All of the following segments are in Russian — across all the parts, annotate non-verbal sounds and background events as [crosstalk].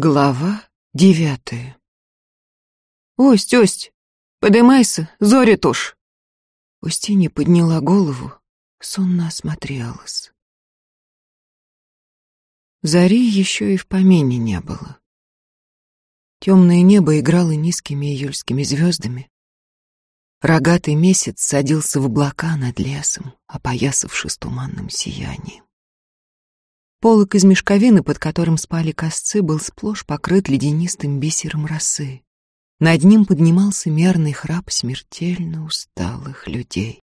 Глава девятая. «Ость, Ость, подымайся, зори туш!» Устинья подняла голову, сонно осмотрелась. Зари еще и в помине не было. Темное небо играло низкими июльскими звездами. Рогатый месяц садился в облака над лесом, опоясавшись туманным сиянием. Полок из мешковины, под которым спали косцы, был сплошь покрыт ледянистым бисером росы. Над ним поднимался мерный храп смертельно усталых людей.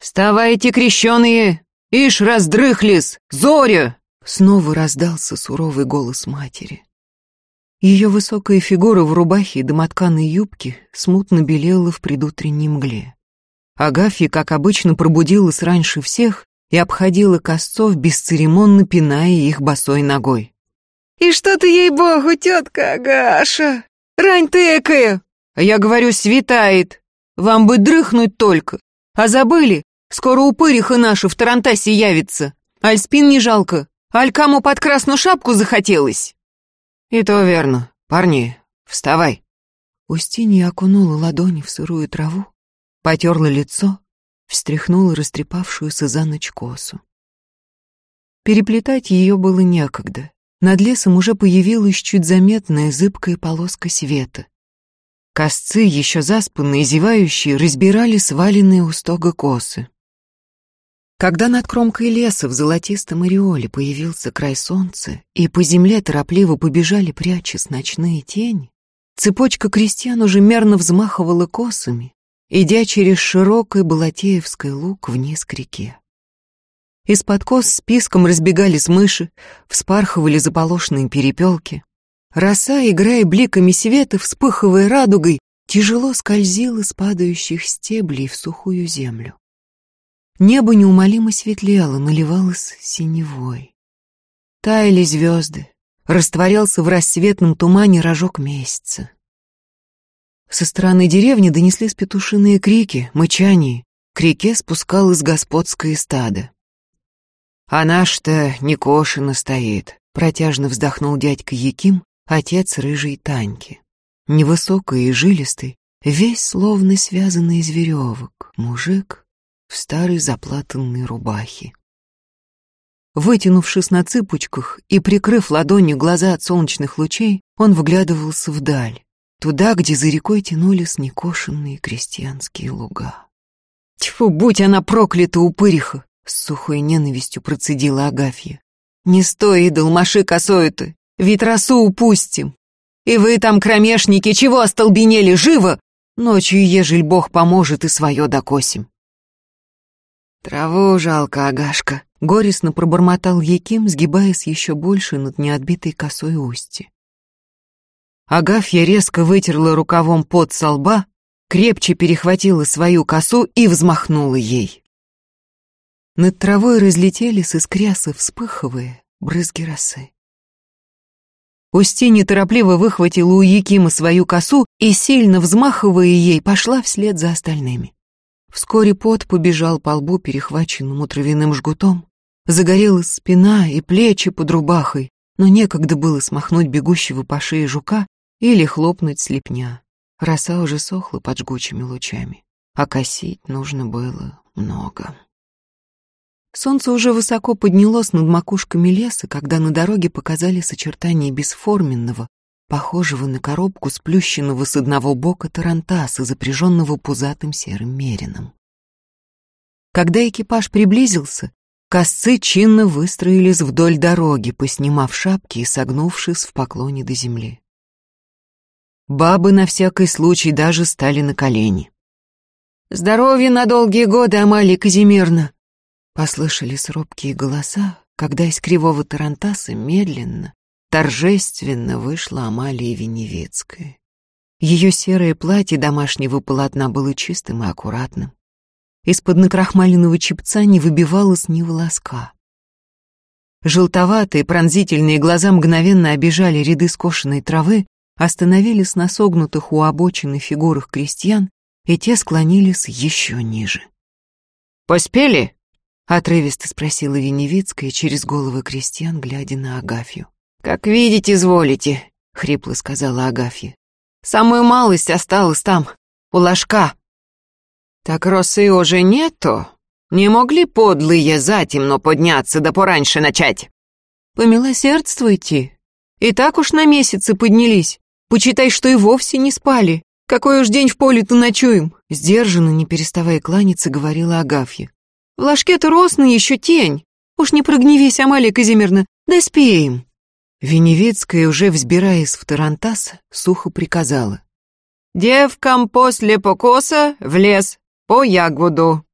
«Вставайте, крещеные! Ишь, раздрыхлись! Зоря!» Снова раздался суровый голос матери. Ее высокая фигура в рубахе и домотканой юбке смутно белела в предутренней мгле. Агафья, как обычно, пробудилась раньше всех и обходила косцов, бесцеремонно пиная их босой ногой. «И что ты, ей-богу, тетка Агаша? Рань ты экая!» А я говорю, светает. Вам бы дрыхнуть только. А забыли? Скоро упыриха наша в Тарантасе явится. Аль спин не жалко. Аль кому под красную шапку захотелось. И то верно. Парни, вставай. Устинья окунула ладони в сырую траву, потерла лицо, встряхнула растрепавшуюся за ночь косу. Переплетать ее было некогда. Над лесом уже появилась чуть заметная зыбкая полоска света. Косцы, еще заспанные, зевающие, разбирали сваленные у стога косы. Когда над кромкой леса в золотистом ореоле появился край солнца, и по земле торопливо побежали прячась ночные тени, цепочка крестьян уже мерно взмахивала косами, идя через широкий Балатеевский луг вниз к реке. Из-под кос списком разбегались мыши, вспархивали заполошенные перепелки. Роса, играя бликами света, вспыхивая радугой, тяжело скользила с падающих стеблей в сухую землю. Небо неумолимо светлело, наливалось синевой. Таяли звезды, растворялся в рассветном тумане рожок месяца. Со стороны деревни донеслись петушиные крики, мычание. К реке спускалось господское стадо. «А наш-то не кошено стоит», — протяжно вздохнул дядька Яким, отец рыжей Таньки. Невысокий и жилистый, весь словно связанный из веревок, мужик в старой заплатанной рубахе. Вытянувшись на цыпочках и прикрыв ладонью глаза от солнечных лучей, он вглядывался вдаль туда, где за рекой тянулись некошенные крестьянские луга. «Тьфу, будь она проклята, упыриха!» — с сухой ненавистью процедила Агафья. «Не стой, идол, маши косою-то, ведь росу упустим. И вы там, кромешники, чего остолбенели, живо? Ночью, ежель Бог поможет, и свое докосим». «Траву жалко, Агашка», — горестно пробормотал Яким, сгибаясь еще больше над неотбитой косой устье. Агафья резко вытерла рукавом пот со лба, крепче перехватила свою косу и взмахнула ей. Над травой разлетелись искрясы, вспыхивая, брызги росы. Устинья торопливо выхватила у Якима свою косу и, сильно взмахивая ей, пошла вслед за остальными. Вскоре пот побежал по лбу, перехваченному травяным жгутом. Загорелась спина и плечи под рубахой, но некогда было смахнуть бегущего по шее жука или хлопнуть слепня. Роса уже сохла под жгучими лучами, а косить нужно было много. Солнце уже высоко поднялось над макушками леса, когда на дороге показались очертания бесформенного, похожего на коробку сплющенного с одного бока тарантаса, запряженного пузатым серым мерином. Когда экипаж приблизился, косцы чинно выстроились вдоль дороги, поснимав шапки и согнувшись в поклоне до земли. Бабы на всякий случай даже стали на колени. «Здоровья на долгие годы, Амалия Казимирна!» Послышались робкие голоса, когда из кривого тарантаса медленно, торжественно вышла Амалия Веневецкая. Ее серое платье домашнего полотна было чистым и аккуратным. Из-под накрахмаленного чепца не выбивалось ни волоска. Желтоватые пронзительные глаза мгновенно обижали ряды скошенной травы, остановились на согнутых у обочины фигурах крестьян, и те склонились еще ниже. «Поспели?» — отрывисто спросила Веневицкая через головы крестьян, глядя на Агафью. «Как видите, изволите», — хрипло сказала Агафья. «Самую малость осталась там, у ложка». «Так росы уже нету? Не могли подлые затемно подняться да пораньше начать?» «Помилосердствуйте. И так уж на месяцы поднялись. Почитай, что и вовсе не спали. Какой уж день в поле-то ночуем?» Сдержанно, не переставая кланяться, говорила Агафья. «В ложке-то росный еще тень. Уж не прогневись, Амалия Казимирна, доспеем». Веневицкая, уже взбираясь в Тарантас, сухо приказала. «Девкам после покоса в лес, по ягоду».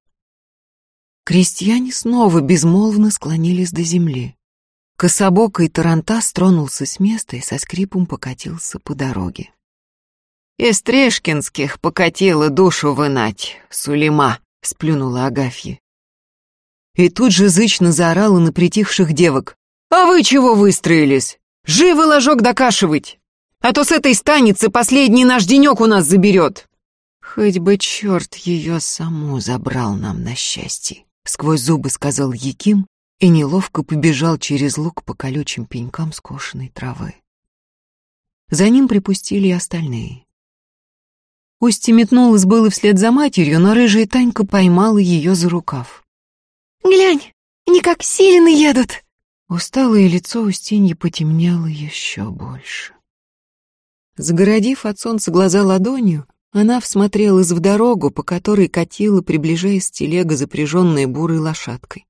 Крестьяне снова безмолвно склонились до земли. Кособокий Тарантас тронулся с места и со скрипом покатился по дороге. «Из Трешкинских покатила душу вынать, Сулейма», — сплюнула Агафья. И тут же зычно заорала на притихших девок. «А вы чего выстроились? Живо ложок докашивать! А то с этой станицы последний наш денек у нас заберет!» «Хоть бы черт ее саму забрал нам на счастье!» Сквозь зубы сказал Яким и неловко побежал через луг по колючим пенькам скошенной травы. За ним припустили и остальные. Устья метнулась было вслед за матерью, но рыжая Танька поймала ее за рукав. «Глянь, они как силены едут!» Усталое лицо Устиньи потемнело еще больше. Загородив от солнца глаза ладонью, она всмотрелась в дорогу, по которой катила, приближаясь телега, запряженная бурой лошадкой.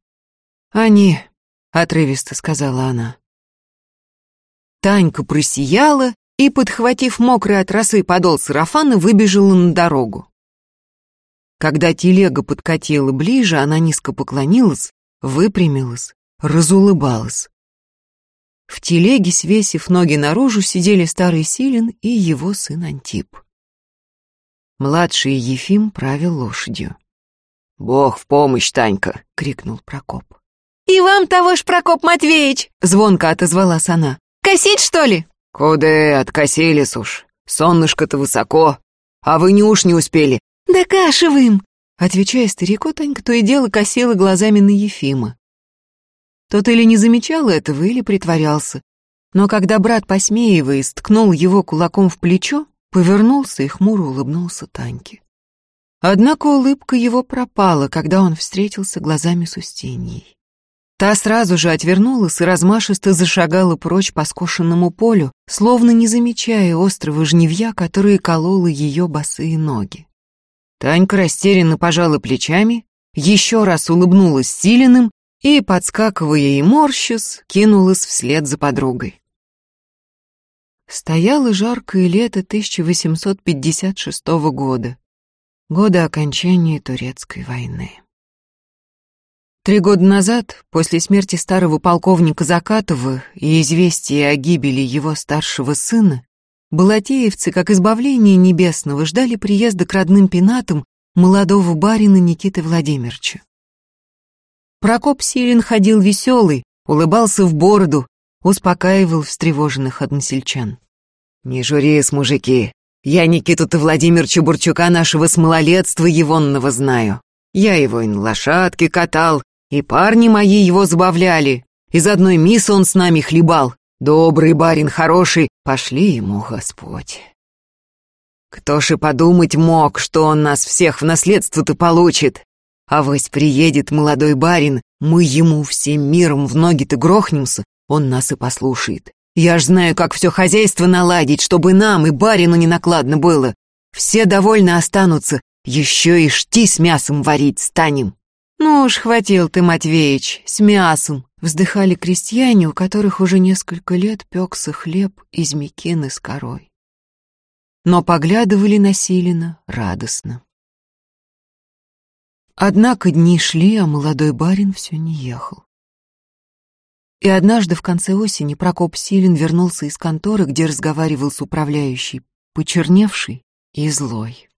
«Они», — отрывисто сказала она. Танька просияла и, подхватив мокрый от росы подол сарафана, выбежала на дорогу. Когда телега подкатила ближе, она низко поклонилась, выпрямилась разулыбалась. В телеге, свесив ноги наружу, сидели старый Силин и его сын Антип. Младший Ефим правил лошадью. «Бог в помощь, Танька!» — крикнул Прокоп. «И вам того ж, Прокоп Матвеевич!» — звонко отозвалась она. «Косить, что ли?» «Куда откосились уж? Солнышко-то высоко. А вы не уж не успели?» «Да кашевым!» Отвечая старику, Танька то и дело косила глазами на Ефима. Тот или не замечал этого, или притворялся. Но когда брат, посмеиваясь, ткнул его кулаком в плечо, повернулся и хмуро улыбнулся Таньке. Однако улыбка его пропала, когда он встретился глазами с Устиньей. Та сразу же отвернулась и размашисто зашагала прочь по скошенному полю, словно не замечая острого жневья, которое кололо ее босые ноги. Танька растерянно пожала плечами, еще раз улыбнулась Силиным и, подскакивая и морщась, кинулась вслед за подругой. Стояло жаркое лето 1856 года, года окончания Турецкой войны. Три года назад, после смерти старого полковника Закатова и известия о гибели его старшего сына, балатеевцы, как избавление небесного, ждали приезда к родным пенатам молодого барина Никиты Владимировича. Прокоп Силин ходил веселый, улыбался в бороду, успокаивал встревоженных односельчан. «Не журись, мужики, я Никиту-то Владимирча Бурчука нашего с малолетства егонного знаю. Я его и на лошадке катал, и парни мои его забавляли. Из одной мисс он с нами хлебал. Добрый барин, хороший, пошли ему Господь. Кто ж и подумать мог, что он нас всех в наследство-то получит. А вось приедет молодой барин, мы ему всем миром в ноги-то грохнемся, он нас и послушает. Я ж знаю, как все хозяйство наладить, чтобы нам и барину не накладно было. Все довольно останутся, еще и шти с мясом варить станем. Ну уж хватил ты, Матвеич, с мясом. Вздыхали крестьяне, у которых уже несколько лет пекся хлеб из мекины с корой. Но поглядывали на радостно. Однако дни шли, а молодой барин все не ехал. И однажды в конце осени Прокоп Силин вернулся из конторы, где разговаривал с управляющей, почерневший и злой.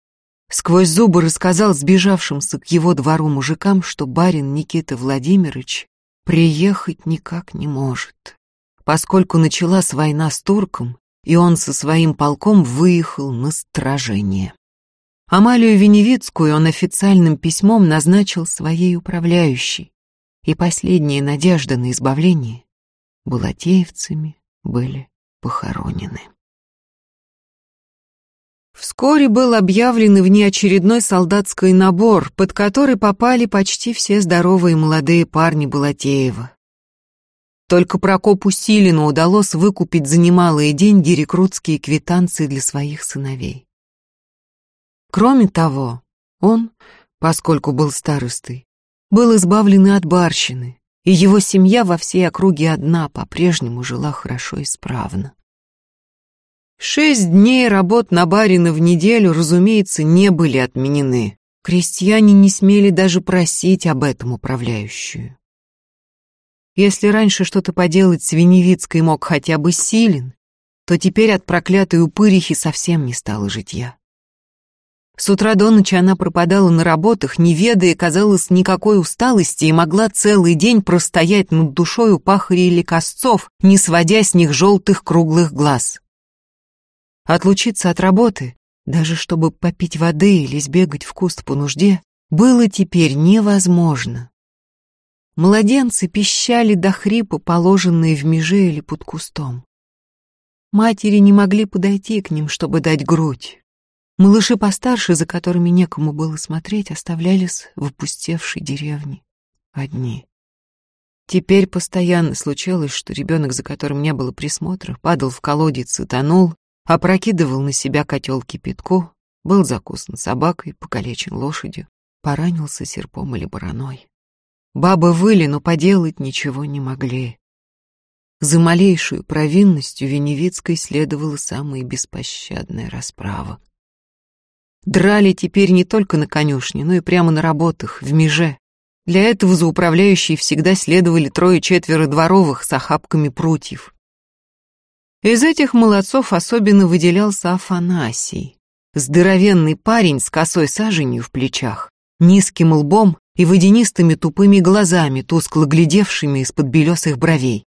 Сквозь зубы рассказал сбежавшимся к его двору мужикам, что барин Никита Владимирович приехать никак не может, поскольку началась война с турком, и он со своим полком выехал на стражение. Амалию Веневицкую он официальным письмом назначил своей управляющей, и последняя надежда на избавление булатеевцами были похоронены. Вскоре был объявлен и внеочередной солдатский набор, под который попали почти все здоровые молодые парни Балатеева. Только Прокопу Силину удалось выкупить за немалые деньги рекрутские квитанции для своих сыновей. Кроме того, он, поскольку был старостой, был избавлен от барщины, и его семья во всей округе одна по-прежнему жила хорошо и справно. Шесть дней работ на барина в неделю, разумеется, не были отменены. Крестьяне не смели даже просить об этом управляющую. Если раньше что-то поделать с Веневицкой мог хотя бы силен, то теперь от проклятой упырихи совсем не стало житья. С утра до ночи она пропадала на работах, не ведая, казалось, никакой усталости и могла целый день простоять над душой у пахарей или косцов, не сводя с них желтых круглых глаз. Отлучиться от работы, даже чтобы попить воды или сбегать в куст по нужде, было теперь невозможно. Младенцы пищали до хрипа, положенные в меже или под кустом. Матери не могли подойти к ним, чтобы дать грудь. Малыши постарше, за которыми некому было смотреть, оставлялись в опустевшей деревне одни. Теперь постоянно случалось, что ребенок, за которым не было присмотра, падал в колодец и тонул, опрокидывал на себя котел кипятку, был закусан собакой, покалечен лошадью, поранился серпом или бараной. Бабы выли, но поделать ничего не могли. За малейшую провинностью Веневицкой следовала самая беспощадная расправа. Драли теперь не только на конюшне, но и прямо на работах, в меже. Для этого за управляющей всегда следовали трое-четверо дворовых с охапками прутьев. Из этих молодцов особенно выделялся Афанасий. Здоровенный парень с косой саженью в плечах, низким лбом и водянистыми тупыми глазами, тускло глядевшими из-под белесых бровей.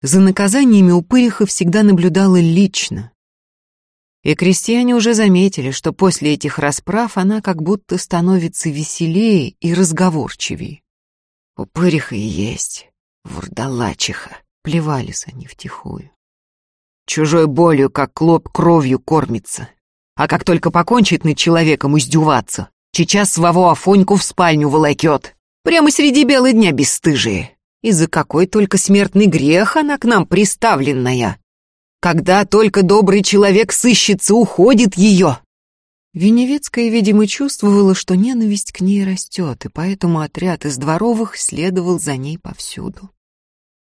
За наказаниями Упыриха всегда наблюдала лично. И крестьяне уже заметили, что после этих расправ она как будто становится веселее и разговорчивее. Упыриха и есть, вурдалачиха, плевались они втихую чужой болью, как клоп кровью кормится. А как только покончит над человеком издеваться, сейчас своего Афоньку в спальню волокет. Прямо среди бела дня бесстыжие. И за какой только смертный грех она к нам приставленная. Когда только добрый человек сыщется, уходит ее. Веневецкая, видимо, чувствовала, что ненависть к ней растет, и поэтому отряд из дворовых следовал за ней повсюду.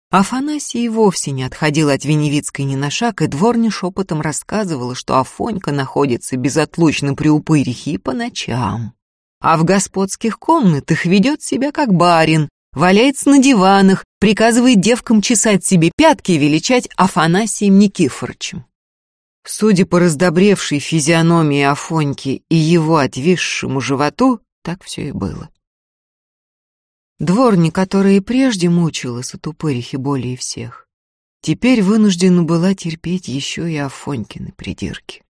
Афанасий и вовсе не отходил от Веневицкой ни на шаг, и дворня шепотом рассказывала, что Афонька находится безотлучно при упырихе по ночам. А в господских комнатах ведет себя как барин, валяется на диванах, приказывает девкам чесать себе пятки и величать Афанасием Никифорычем. Судя по раздобревшей физиономии Афоньки и его отвисшему животу, так все и было. Дворня, которая и прежде мучилась от упырихи более всех, теперь вынуждена была терпеть еще и Афонькины придирки.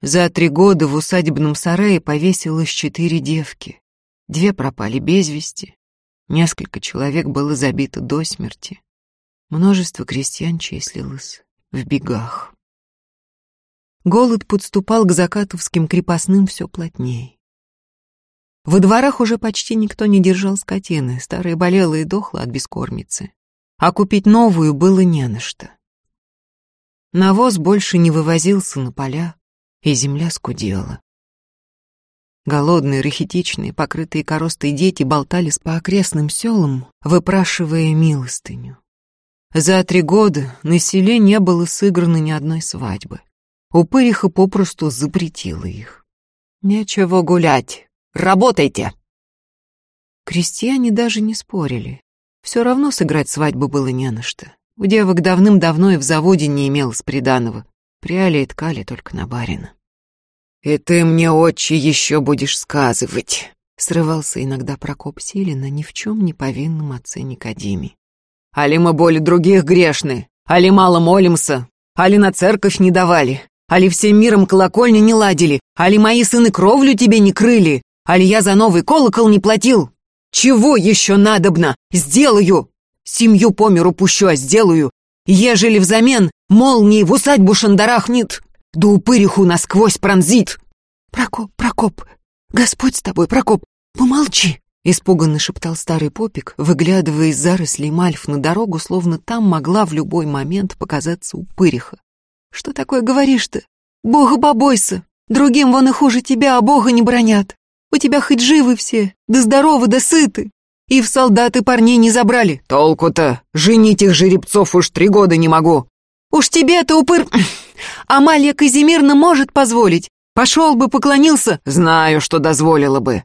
За три года в усадебном сарае повесилось четыре девки. Две пропали без вести, несколько человек было забито до смерти. Множество крестьян числилось в бегах. Голод подступал к закатовским крепостным все плотнее. Во дворах уже почти никто не держал скотины, старая болела и дохла от бескормицы. А купить новую было не на что. Навоз больше не вывозился на поля, и земля скудела. Голодные, рахитичные, покрытые коростой дети болтались по окрестным селам, выпрашивая милостыню. За три года на селе не было сыграно ни одной свадьбы. Упыриха попросту запретила их. «Нечего гулять», Работайте!» Крестьяне даже не спорили. Все равно сыграть свадьбу было не на что. У девок давным-давно и в заводе не имелось приданого. Пряли и ткали только на барина. «И ты мне, отче, еще будешь сказывать!» Срывался иногда Прокоп Силина ни в чем не повинном отце Никодиме. «Али мы более других грешны? Али мало молимся? Али на церковь не давали? Али всем миром колокольни не ладили? Али мои сыны кровлю тебе не крыли? Аль за новый колокол не платил? Чего еще надобно? Сделаю! Семью по миру пущу, а сделаю. ежели взамен молнии в усадьбу шандарахнет, да упыриху насквозь пронзит. Прокоп, Прокоп, Господь с тобой, Прокоп, помолчи. Испуганно шептал старый попик, выглядывая из зарослей мальф на дорогу, словно там могла в любой момент показаться упыриха. «Что такое говоришь-то? Бога побойся! Другим вон и хуже тебя, а Бога не бронят. У тебя хоть живы все, да здоровы, да сыты. И в солдаты парней не забрали. Толку-то, женить их жеребцов уж три года не могу. Уж тебе-то упыр... [laughs] Амалия Казимирна может позволить. Пошел бы, поклонился. Знаю, что дозволила бы.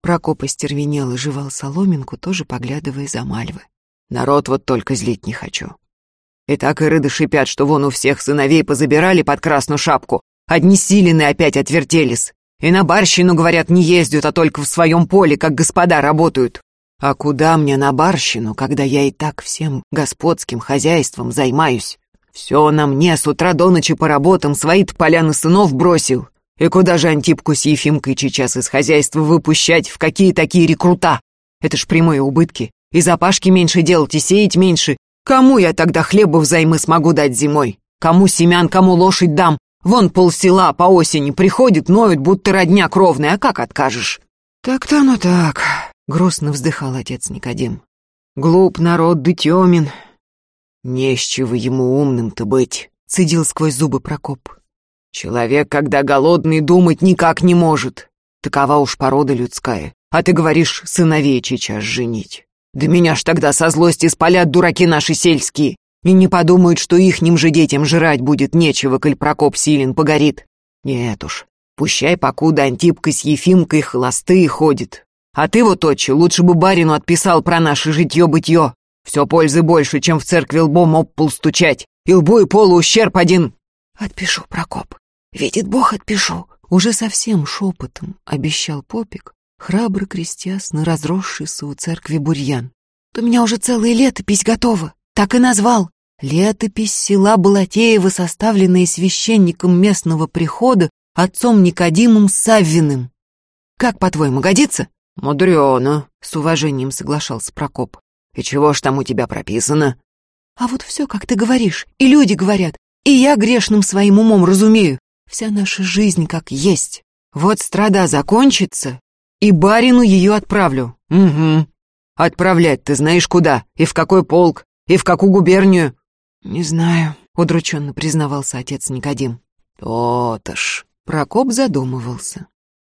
Прокоп остервенел и жевал соломинку, тоже поглядывая за Мальвы. Народ вот только злить не хочу. И так и рыды шипят, что вон у всех сыновей позабирали под красную шапку. Одни силины опять отвертелись. И на барщину, говорят, не ездят, а только в своем поле, как господа работают. А куда мне на барщину, когда я и так всем господским хозяйством займаюсь? Все на мне с утра до ночи по работам свои-то поляны сынов бросил. И куда же Антипку с Ефимкой сейчас из хозяйства выпущать, в какие такие рекрута? Это ж прямые убытки. И запашки меньше делать, и сеять меньше. Кому я тогда хлеба взаймы смогу дать зимой? Кому семян, кому лошадь дам? Вон полсела по осени приходит, ноют, будто родня кровная, а как откажешь? Так-то оно так, грустно вздыхал отец Никодим. Глуп народ да тёмен. Не с чего ему умным-то быть, цедил сквозь зубы Прокоп. Человек, когда голодный, думать никак не может. Такова уж порода людская. А ты говоришь, сыновей сейчас женить. Да меня ж тогда со злости спалят дураки наши сельские. И не подумают, что ихним же детям жрать будет нечего, коль Прокоп силен погорит. Нет уж, пущай покуда Антипка с Ефимкой холостые ходит. А ты вот, отче, лучше бы барину отписал про наше житье-бытье. Все пользы больше, чем в церкви лбом об пол стучать. И лбу и полу ущерб один. Отпишу, Прокоп. Видит Бог, отпишу. Уже совсем шепотом обещал Попик, храбро крестясь на разросшийся у церкви бурьян. «У меня уже целая летопись готова, так и назвал. Летопись села Балатеева, составленная священником местного прихода, отцом Никодимом Саввиным. Как, по-твоему, годится?» «Мудрено», — с уважением соглашался Прокоп. «И чего ж там у тебя прописано?» «А вот все, как ты говоришь, и люди говорят, и я грешным своим умом разумею. Вся наша жизнь как есть. Вот страда закончится, и барину ее отправлю. Угу. Отправлять ты знаешь куда, и в какой полк, и в какую губернию? Не знаю, удрученно признавался отец Никодим. То-то ж. Прокоп задумывался.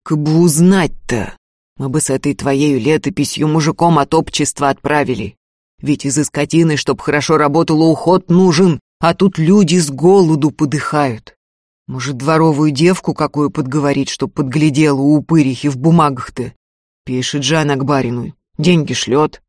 К бы узнать-то. Мы бы с этой твоей летописью мужиком от общества отправили. Ведь из-за скотины, чтоб хорошо работало, уход нужен, а тут люди с голоду подыхают. Может, дворовую девку какую подговорить, чтоб подглядела у упырихи в бумагах-то? Пишет же она к барину, деньги шлет.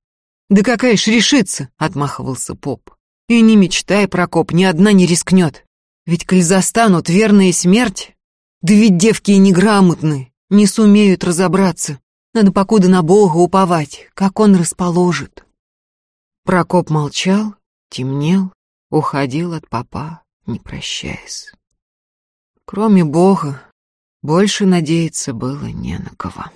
Да какая ж решится, отмахивался поп. И не мечтай, Прокоп, ни одна не рискнет. Ведь коль застанут верная смерть, да ведь девки и неграмотны, не сумеют разобраться. Надо покуда на Бога уповать, как он расположит. Прокоп молчал, темнел, уходил от папа, не прощаясь. Кроме Бога, больше надеяться было не на кого.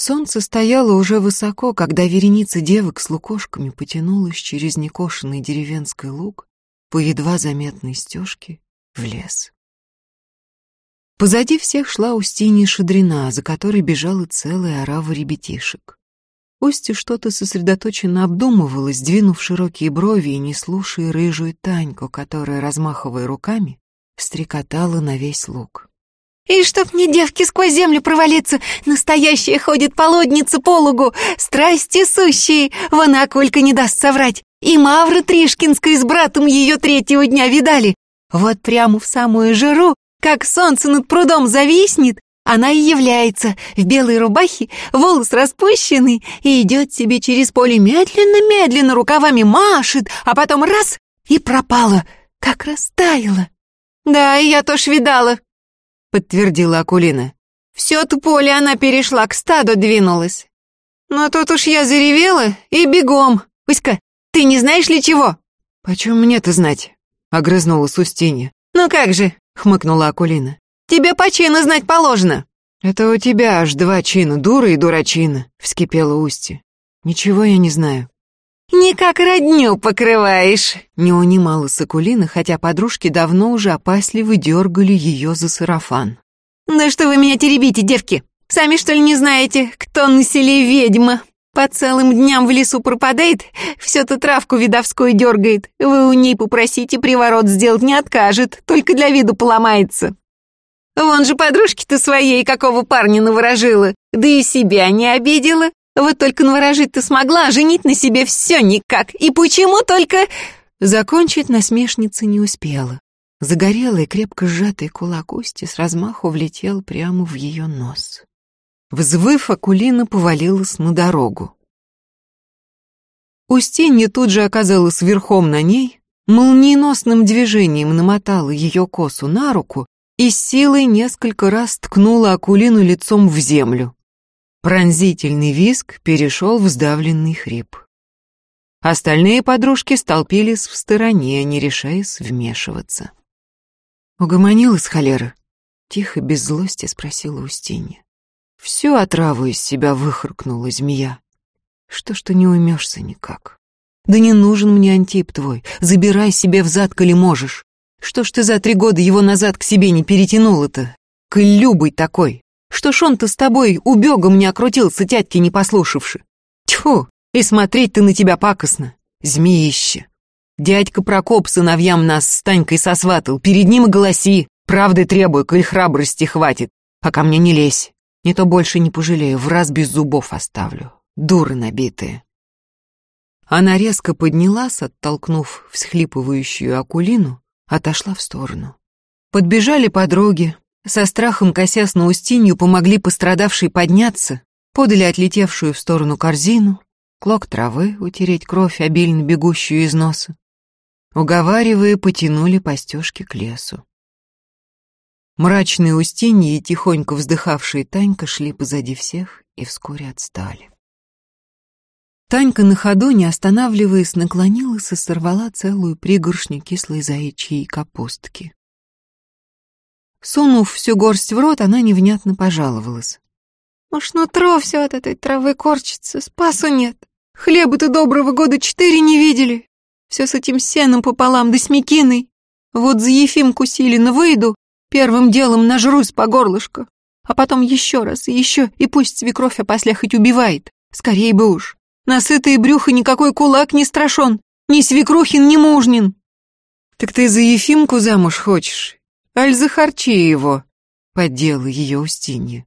Солнце стояло уже высоко, когда вереница девок с лукошками потянулась через некошенный деревенский луг по едва заметной стежке в лес. Позади всех шла Устинья Шадрина, за которой бежала целая орава ребятишек. Устья что-то сосредоточенно обдумывала, сдвинув широкие брови и не слушая рыжую Таньку, которая, размахивая руками, стрекотала на весь луг. «И чтоб мне девки сквозь землю провалиться, настоящая ходит полодница по лугу, страсти сущие, вон Акулька не даст соврать. И Мавра Тришкинская с братом ее третьего дня видали. Вот прямо в самую жару, как солнце над прудом зависнет, она и является в белой рубахе, волос распущенный, и идет себе через поле медленно-медленно, рукавами машет, а потом раз — и пропала, как растаяла. «Да, и я тоже видала», — подтвердила Акулина. «Все-то поле она перешла, к стаду двинулась. Но тут уж я заревела и бегом. Уська, ты не знаешь ли чего?» «Почем мне-то знать?» — огрызнулась Устинья. «Ну как же», — хмыкнула Акулина. «Тебе по чину знать положено». «Это у тебя аж два чина, дура и дурачина», — вскипела Устья. «Ничего я не знаю». Не как родню покрываешь!» Не унималась Акулина, хотя подружки давно уже опасливо дергали ее за сарафан. «Да что вы меня теребите, девки? Сами что ли не знаете, кто на селе ведьма? По целым дням в лесу пропадает, все-то травку видовскую дергает. Вы у ней попросите приворот сделать, не откажет, только для виду поломается. Вон же подружки-то своей какого парня наворожила, да и себя не обидела. Вот только наворожить-то смогла, а женить на себе все никак. И почему только...» Закончить насмешница не успела. Загорелый, крепко сжатый кулак Усти с размаху влетел прямо в ее нос. Взвыв, Акулина повалилась на дорогу. Устинья тут же оказалась верхом на ней, молниеносным движением намотала ее косу на руку и силой несколько раз ткнула Акулину лицом в землю. Пронзительный визг перешел в сдавленный хрип. Остальные подружки столпились в стороне, не решаясь вмешиваться. «Угомонилась холера?» — тихо, без злости спросила Устинья. Всю отраву из себя выхрукнула змея. Что ж ты не уймешься никак? Да не нужен мне антип твой, забирай себе взад, коли можешь. Что ж ты за три года его назад к себе не перетянула-то? Коль любый такой. Что ж он-то с тобой убегом не окрутился, тятки не послушавши? Тьфу, и смотреть ты на тебя пакостно, змеище. Дядька Прокоп сыновьям нас с Танькой сосватал, перед ним и голоси, правды требуй, коль храбрости хватит, а ко мне не лезь. Не то больше не пожалею, в раз без зубов оставлю. Дуры набитые. Она резко поднялась, оттолкнув всхлипывающую Акулину, отошла в сторону. Подбежали подруги, со страхом косясь на Устинью, помогли пострадавшей подняться, подали отлетевшую в сторону корзину, клок травы утереть кровь, обильно бегущую из носа. Уговаривая, потянули постежки к лесу. Мрачные Устиньи и тихонько вздыхавшие Танька шли позади всех и вскоре отстали. Танька на ходу, не останавливаясь, наклонилась и сорвала целую пригоршню кислой заячьей капустки. Сунув всю горсть в рот, она невнятно пожаловалась. «Уж нутро все от этой травы корчится, спасу нет. Хлеба-то доброго года четыре не видели. Все с этим сеном пополам, да с мекиной. Вот за Ефимку Силина выйду, Первым делом нажрусь по горлышко, а потом еще раз и еще, и пусть свекровь опосля хоть убивает. Скорей бы уж. На сытое брюхо никакой кулак не страшен, ни свекрухин, ни мужнин. Так ты за Ефимку замуж хочешь? Аль захарчи его, поддела ее Устинья.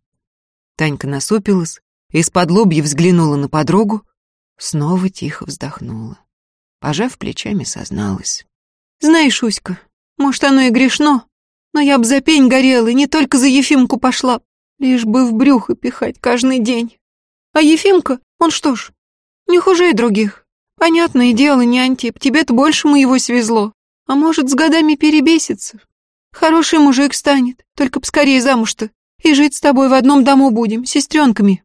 Танька насупилась, из-под лобья взглянула на подругу, снова тихо вздохнула. Пожав плечами, созналась. «Знаешь, Уська, может, оно и грешно, но я б за пень горела и не только за Ефимку пошла, лишь бы в брюхо пихать каждый день. А Ефимка, он что ж, не хуже и других. Понятное дело, не Антип, тебе-то больше моего свезло. А может, с годами перебесится. Хороший мужик станет, только б скорее замуж-то. И жить с тобой в одном дому будем, сестренками.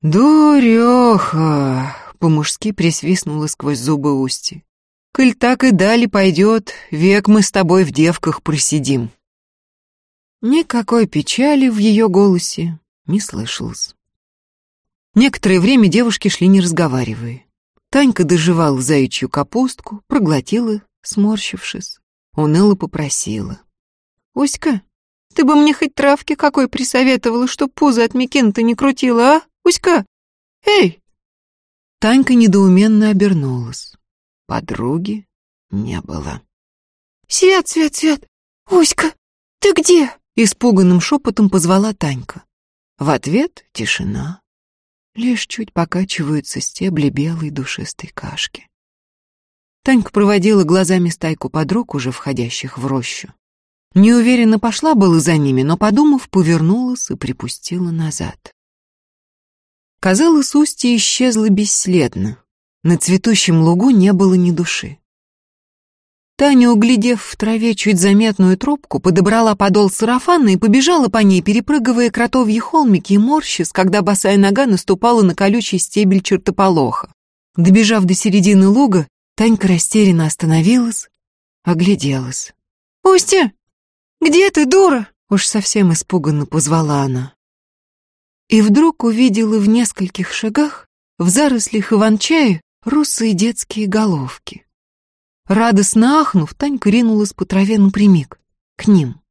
Дуреха! По-мужски присвистнула сквозь зубы Усти. Коль так и дали пойдет, век мы с тобой в девках просидим. Никакой печали в ее голосе не слышалось. Некоторое время девушки шли не разговаривая. Танька доживала заячью капустку, проглотила, сморщившись. Уныло попросила. «Уська, ты бы мне хоть травки какой присоветовала, чтоб пузо от Микина-то не крутила, а? Уська! Эй!» Танька недоуменно обернулась. Подруги не было. «Свет, Свет, Свет! Уська, ты где?» Испуганным шепотом позвала Танька. В ответ тишина. Лишь чуть покачиваются стебли белой душистой кашки. Танька проводила глазами стайку подруг, уже входящих в рощу. Неуверенно пошла было за ними, но, подумав, повернулась и припустила назад. Казалось, устье исчезло бесследно. На цветущем лугу не было ни души. Таня, углядев в траве чуть заметную тропку, подобрала подол сарафана и побежала по ней, перепрыгивая кротовьи холмики и морщис, когда босая нога наступала на колючий стебель чертополоха. Добежав до середины луга, Танька растерянно остановилась, огляделась. «Устя, где ты, дура?» Уж совсем испуганно позвала она. И вдруг увидела в нескольких шагах, в зарослях иван-чая, русые детские головки. Радостно ахнув, Танька ринулась по траве напрямик, к ним.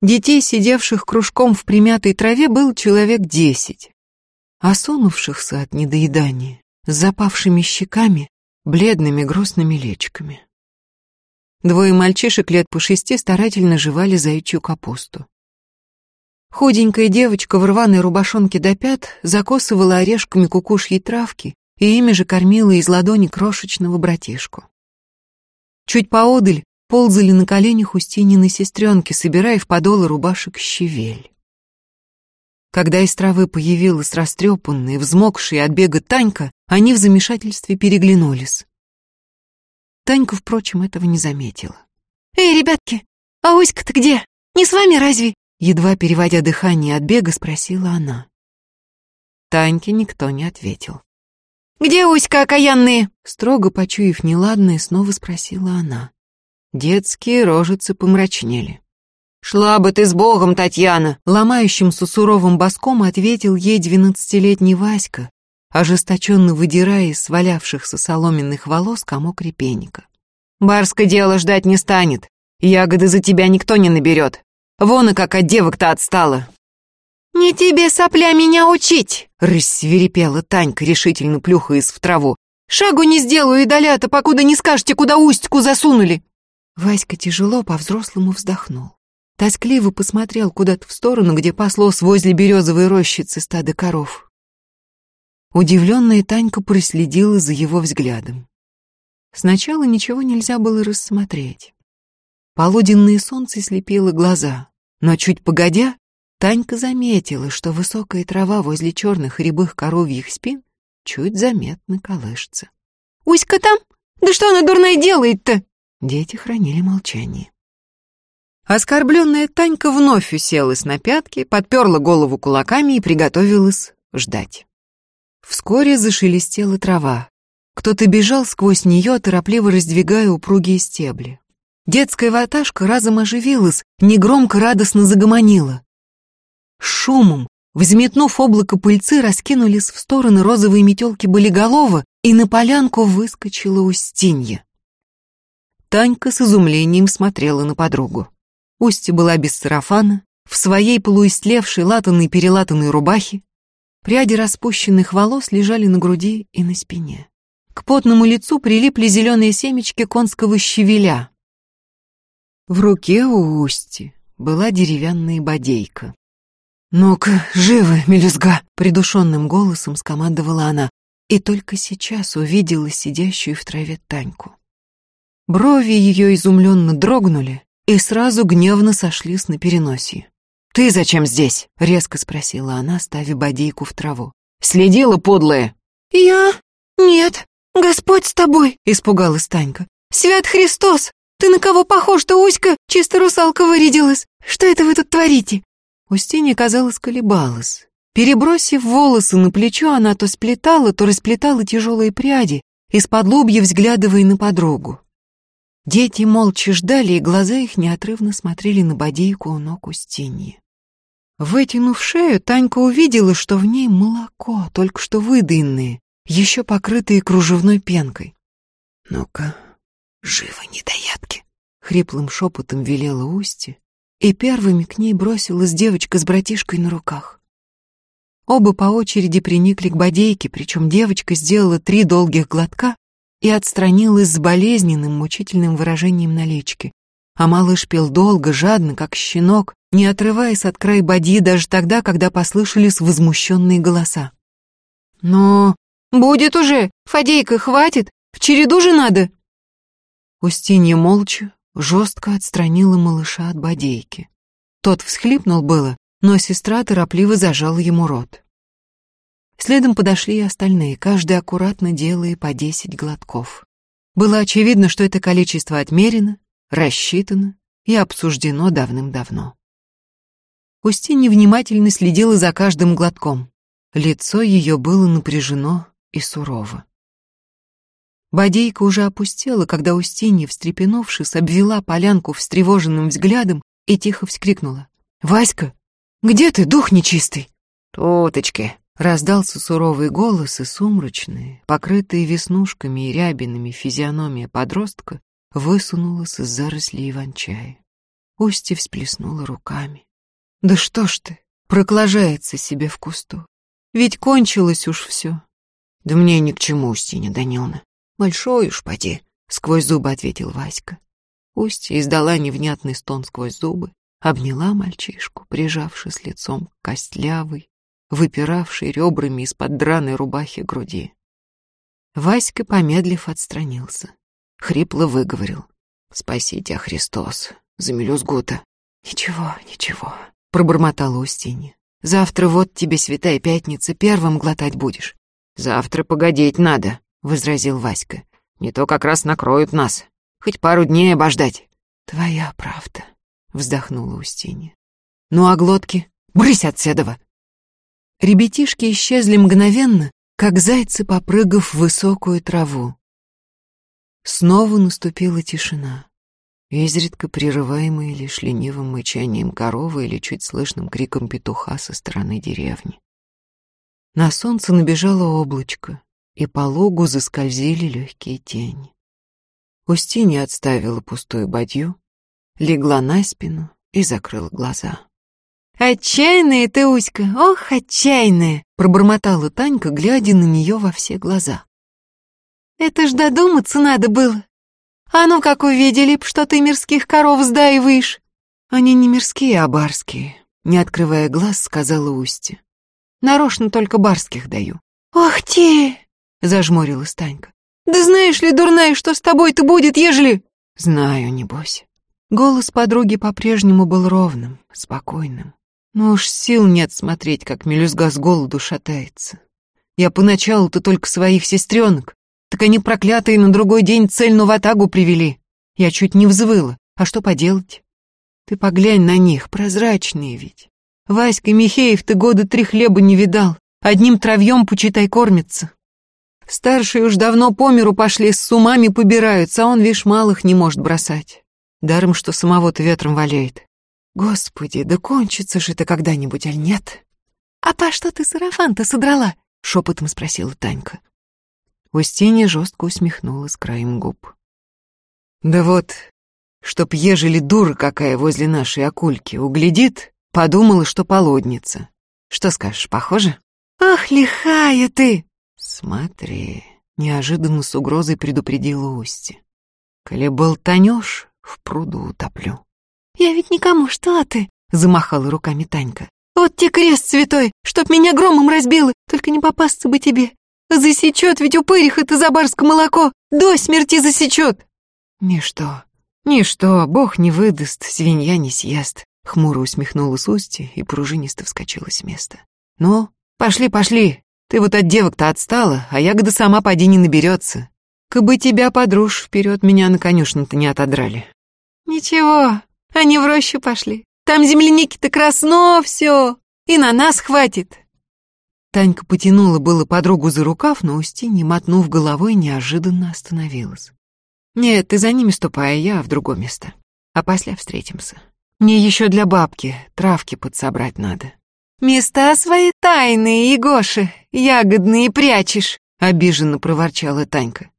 Детей, сидевших кружком в примятой траве, был человек десять, осунувшихся от недоедания, с запавшими щеками, бледными грустными лечками. Двое мальчишек лет по шести старательно жевали заячью капусту. Худенькая девочка в рваной рубашонке до пят закосывала орешками кукушьей травки и ими же кормила из ладони крошечного братишку. Чуть поодаль ползали на коленях Устинины сестренки, собирая в подолы рубашек щавель. Когда из травы появилась растрепанная, взмокшая от бега Танька, они в замешательстве переглянулись. Танька, впрочем, этого не заметила. «Эй, ребятки, а Уська-то где? Не с вами разве?» Едва переводя дыхание от бега, спросила она. Таньке никто не ответил. «Где Уська окаянные?» Строго почуяв неладное, снова спросила она. Детские рожицы помрачнели. «Шла бы ты с Богом, Татьяна!» Ломающимся суровым боском ответил ей двенадцатилетний Васька, ожесточенно выдирая из свалявшихся соломенных волос комок репейника. «Барское дело ждать не станет. Ягоды за тебя никто не наберет. Вон и как от девок-то отстала. «Не тебе, сопля, меня учить!» — рассверепела Танька, решительно плюхаясь в траву. «Шагу не сделаю и долято, покуда не скажете, куда устьку засунули!» Васька тяжело по-взрослому вздохнул. Тоскливо посмотрел куда-то в сторону, где паслось возле березовой рощицы стадо коров. Удивленная Танька проследила за его взглядом. Сначала ничего нельзя было рассмотреть. Полуденное солнце слепило глаза, но чуть погодя, Танька заметила, что высокая трава возле черных рябых коровьих спин чуть заметно колышется. «Уська там? Да что она дурная делает-то?» Дети хранили молчание. Оскорбленная Танька вновь уселась на пятки, подперла голову кулаками и приготовилась ждать. Вскоре зашелестела трава. Кто-то бежал сквозь нее, торопливо раздвигая упругие стебли. Детская ваташка разом оживилась, негромко радостно загомонила. Шумом, взметнув облако пыльцы, раскинулись в стороны розовые метелки болиголова, и на полянку выскочила Устинья. Танька с изумлением смотрела на подругу. Устья была без сарафана, в своей полуистлевшей латанной-перелатанной рубахе. Пряди распущенных волос лежали на груди и на спине. К потному лицу прилипли зеленые семечки конского щавеля. В руке у Усти была деревянная бодейка. «Ну-ка, живо, мелюзга!» — придушенным голосом скомандовала она, и только сейчас увидела сидящую в траве Таньку. Брови ее изумленно дрогнули и сразу гневно сошлись на переносе. «Ты зачем здесь?» — резко спросила она, ставя бодейку в траву. «Следила, подлая?» «Я? Нет, Господь с тобой!» — испугалась Танька. «Свят Христос! Ты на кого похож-то, Уська? Чисто русалка вырядилась! Что это вы тут творите?» Устинья, казалось, колебалась. Перебросив волосы на плечо, она то сплетала, то расплетала тяжелые пряди, из-под лобья взглядывая на подругу. Дети молча ждали, и глаза их неотрывно смотрели на бодейку у ног Устиньи. Вытянув шею, Танька увидела, что в ней молоко, только что выдаянное, еще покрытое кружевной пенкой. «Ну-ка, живо, недоядки!» — хриплым шепотом велела Устья, и первыми к ней бросилась девочка с братишкой на руках. Оба по очереди приникли к бодейке, причем девочка сделала три долгих глотка и отстранилась с болезненным, мучительным выражением на личке. А малыш пел долго, жадно, как щенок, не отрываясь от края боди даже тогда, когда послышались возмущенные голоса. «Но будет уже! Фадейка, хватит! В череду же надо!» Устинья молча, жестко отстранила малыша от бодейки. Тот всхлипнул было, но сестра торопливо зажала ему рот. Следом подошли и остальные, каждый аккуратно делая по десять глотков. Было очевидно, что это количество отмерено, рассчитано и обсуждено давным-давно. Устинья внимательно следила за каждым глотком. Лицо ее было напряжено и сурово. Бодейка уже опустела, когда Устинья, встрепенувшись, обвела полянку встревоженным взглядом и тихо вскрикнула. «Васька, где ты, дух нечистый?» «Туточки», Раздался суровый голос, и сумрачные, покрытые веснушками и рябинами физиономия подростка высунулась из зарослей иван-чая. Устья всплеснула руками. «Да что ж ты, проклажается себе в кусту. Ведь кончилось уж все». «Да мне ни к чему, Устинья Даниловна. Большой уж поди», — сквозь зубы ответил Васька. Устья издала невнятный стон сквозь зубы, обняла мальчишку, прижавшись лицом к костлявой, выпиравшей ребрами из-под драной рубахи груди. Васька, помедлив, отстранился. Хрипло выговорил. «Спаси тебя, Христос, за мелюзгута». «Ничего, ничего», — пробормотала Устинья. «Завтра вот тебе, Святая Пятница, первым глотать будешь». «Завтра погодить надо», — возразил Васька. «Не то как раз накроют нас. Хоть пару дней обождать». «Твоя правда», вздохнула Устинья. Ну а глотки? Брысь от седова! Ребятишки исчезли мгновенно, как зайцы, попрыгав в высокую траву. Снова наступила тишина, изредка прерываемая лишь ленивым мычанием коровы или чуть слышным криком петуха со стороны деревни. На солнце набежало облачко, и по лугу заскользили легкие тени. Устинья отставила пустую бадью, легла на спину и закрыла глаза. «Отчаянная ты, Уська, ох, отчаянная!» пробормотала Танька, глядя на нее во все глаза. «Это ж додуматься надо было. А ну как увидели б, что ты мирских коров сдаиваешь!» «Они не мирские, а барские», — не открывая глаз, сказала Устья. «Нарочно только барских даю». «Ох ты!» — зажмурилась Танька. «Да знаешь ли, дурная, что с тобой-то будет, ежели...» «Знаю, небось». Голос подруги по-прежнему был ровным, спокойным. Но уж сил нет смотреть, как мелюзга с голоду шатается. Я поначалу-то только своих сестренок, так они проклятые на другой день цельную ватагу привели. Я чуть не взвыла. А что поделать? Ты поглянь на них, прозрачные ведь. Васька Михеев ты года три хлеба не видал. Одним травьем, почитай, кормится. Старшие уж давно по миру пошли, с умами побираются, а он, вишь, малых не может бросать. Даром, что самого-то ветром валяет. Господи, да кончится же это когда-нибудь, аль нет? А по что ты сарафан-то содрала? Шепотом спросила Танька. Устинья жестко усмехнулась краем губ. Да вот, чтоб ежели дура какая возле нашей окульки углядит, подумала, что полудница. Что скажешь, похоже? Ах, лихая ты! Смотри, неожиданно с угрозой предупредила Устья. Коли болтанешь, в пруду утоплю. «Я ведь никому, что ты?» — замахала руками Танька. «Вот тебе крест святой, чтоб меня громом разбило, только не попасться бы тебе. Засечет ведь упырих это за барское молоко, до смерти засечет!» «Ничто, ничто, бог не выдаст, свинья не съест», — хмуро усмехнулась Устья и пружинисто вскочила с места. «Ну, пошли, пошли, ты вот от девок-то отстала, а ягода сама поди не наберется. Кабы тебя, подруж, вперед меня на конюшне-то не отодрали. «Ничего, они в рощу пошли. Там земляники-то красно все, и на нас хватит». Танька потянула было подругу за рукав, но Устинья, мотнув головой, неожиданно остановилась. «Нет, ты за ними ступай, а я в другое место. А после встретимся. Мне еще для бабки травки подсобрать надо». «Места свои тайные, Егоши, ягодные прячешь», — обиженно проворчала Танька.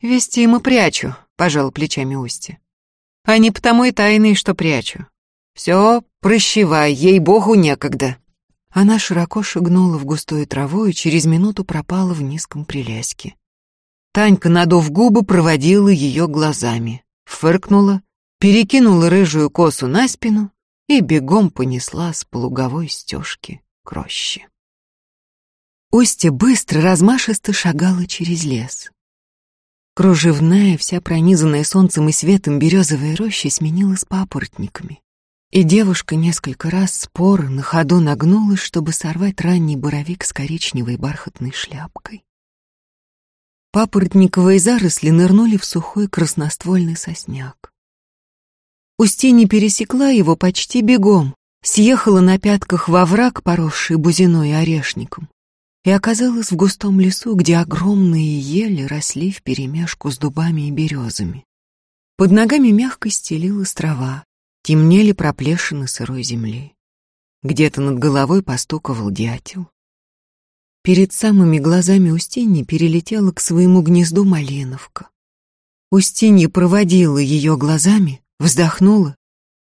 «Вестимо прячу», — пожал плечами Устья а не потому и тайные, что прячу. Все, прощевай, ей-богу, некогда. Она широко шагнула в густую траву и через минуту пропала в низком прилеске. Танька, надув губы, проводила ее глазами, фыркнула, перекинула рыжую косу на спину и бегом понесла с полуговой стежки к роще. Устья быстро, размашисто шагала через лес. Кружевная, вся пронизанная солнцем и светом березовая роща сменилась папоротниками. И девушка несколько раз споро на ходу нагнулась, чтобы сорвать ранний боровик с коричневой бархатной шляпкой. Папоротниковые заросли нырнули в сухой красноствольный сосняк. Устинья пересекла его почти бегом, съехала на пятках во враг, поросший бузиной и орешником, и оказалась в густом лесу, где огромные ели росли вперемешку с дубами и березами. Под ногами мягко стелилась трава, темнели проплешины сырой земли. Где-то над головой постуковал дятел. Перед самыми глазами Устиньи перелетела к своему гнезду Малиновка. Устинья проводила ее глазами, вздохнула,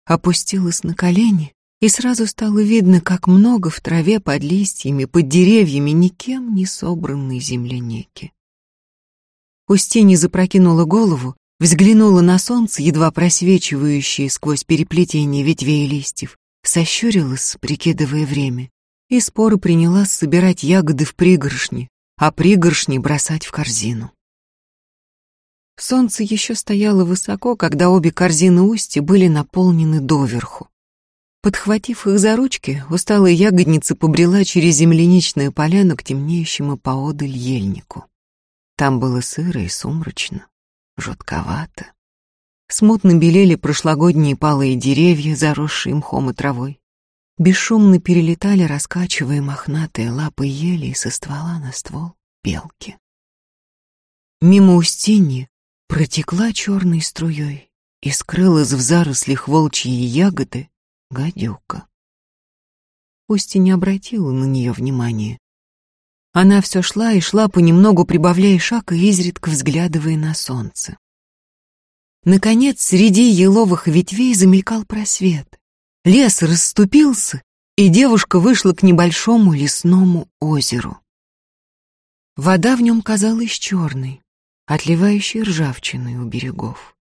опустилась на колени, и сразу стало видно, как много в траве под листьями, под деревьями никем не собранной земляники. Устинья запрокинула голову, взглянула на солнце, едва просвечивающее сквозь переплетение ветвей и листьев, сощурилась, прикидывая время, и споры принялась собирать ягоды в пригоршни, а пригоршни бросать в корзину. Солнце еще стояло высоко, когда обе корзины устья были наполнены доверху. Подхватив их за ручки, усталая ягодница побрела через земляничную поляну к темнеющему поодаль ельнику. Там было сыро и сумрачно, жутковато. Смутно белели прошлогодние палые деревья, заросшие мхом и травой. Бесшумно перелетали, раскачивая мохнатые лапы ели со ствола на ствол белки. Мимо Устиньи протекла черной струей и скрылась в зарослях волчьи ягоды гадюка. Не обратила на нее внимания. Она все шла и шла, понемногу прибавляя шаг и изредка взглядывая на солнце. Наконец, среди еловых ветвей замелькал просвет. Лес расступился, и девушка вышла к небольшому лесному озеру. Вода в нем казалась черной, отливающей ржавчиной у берегов.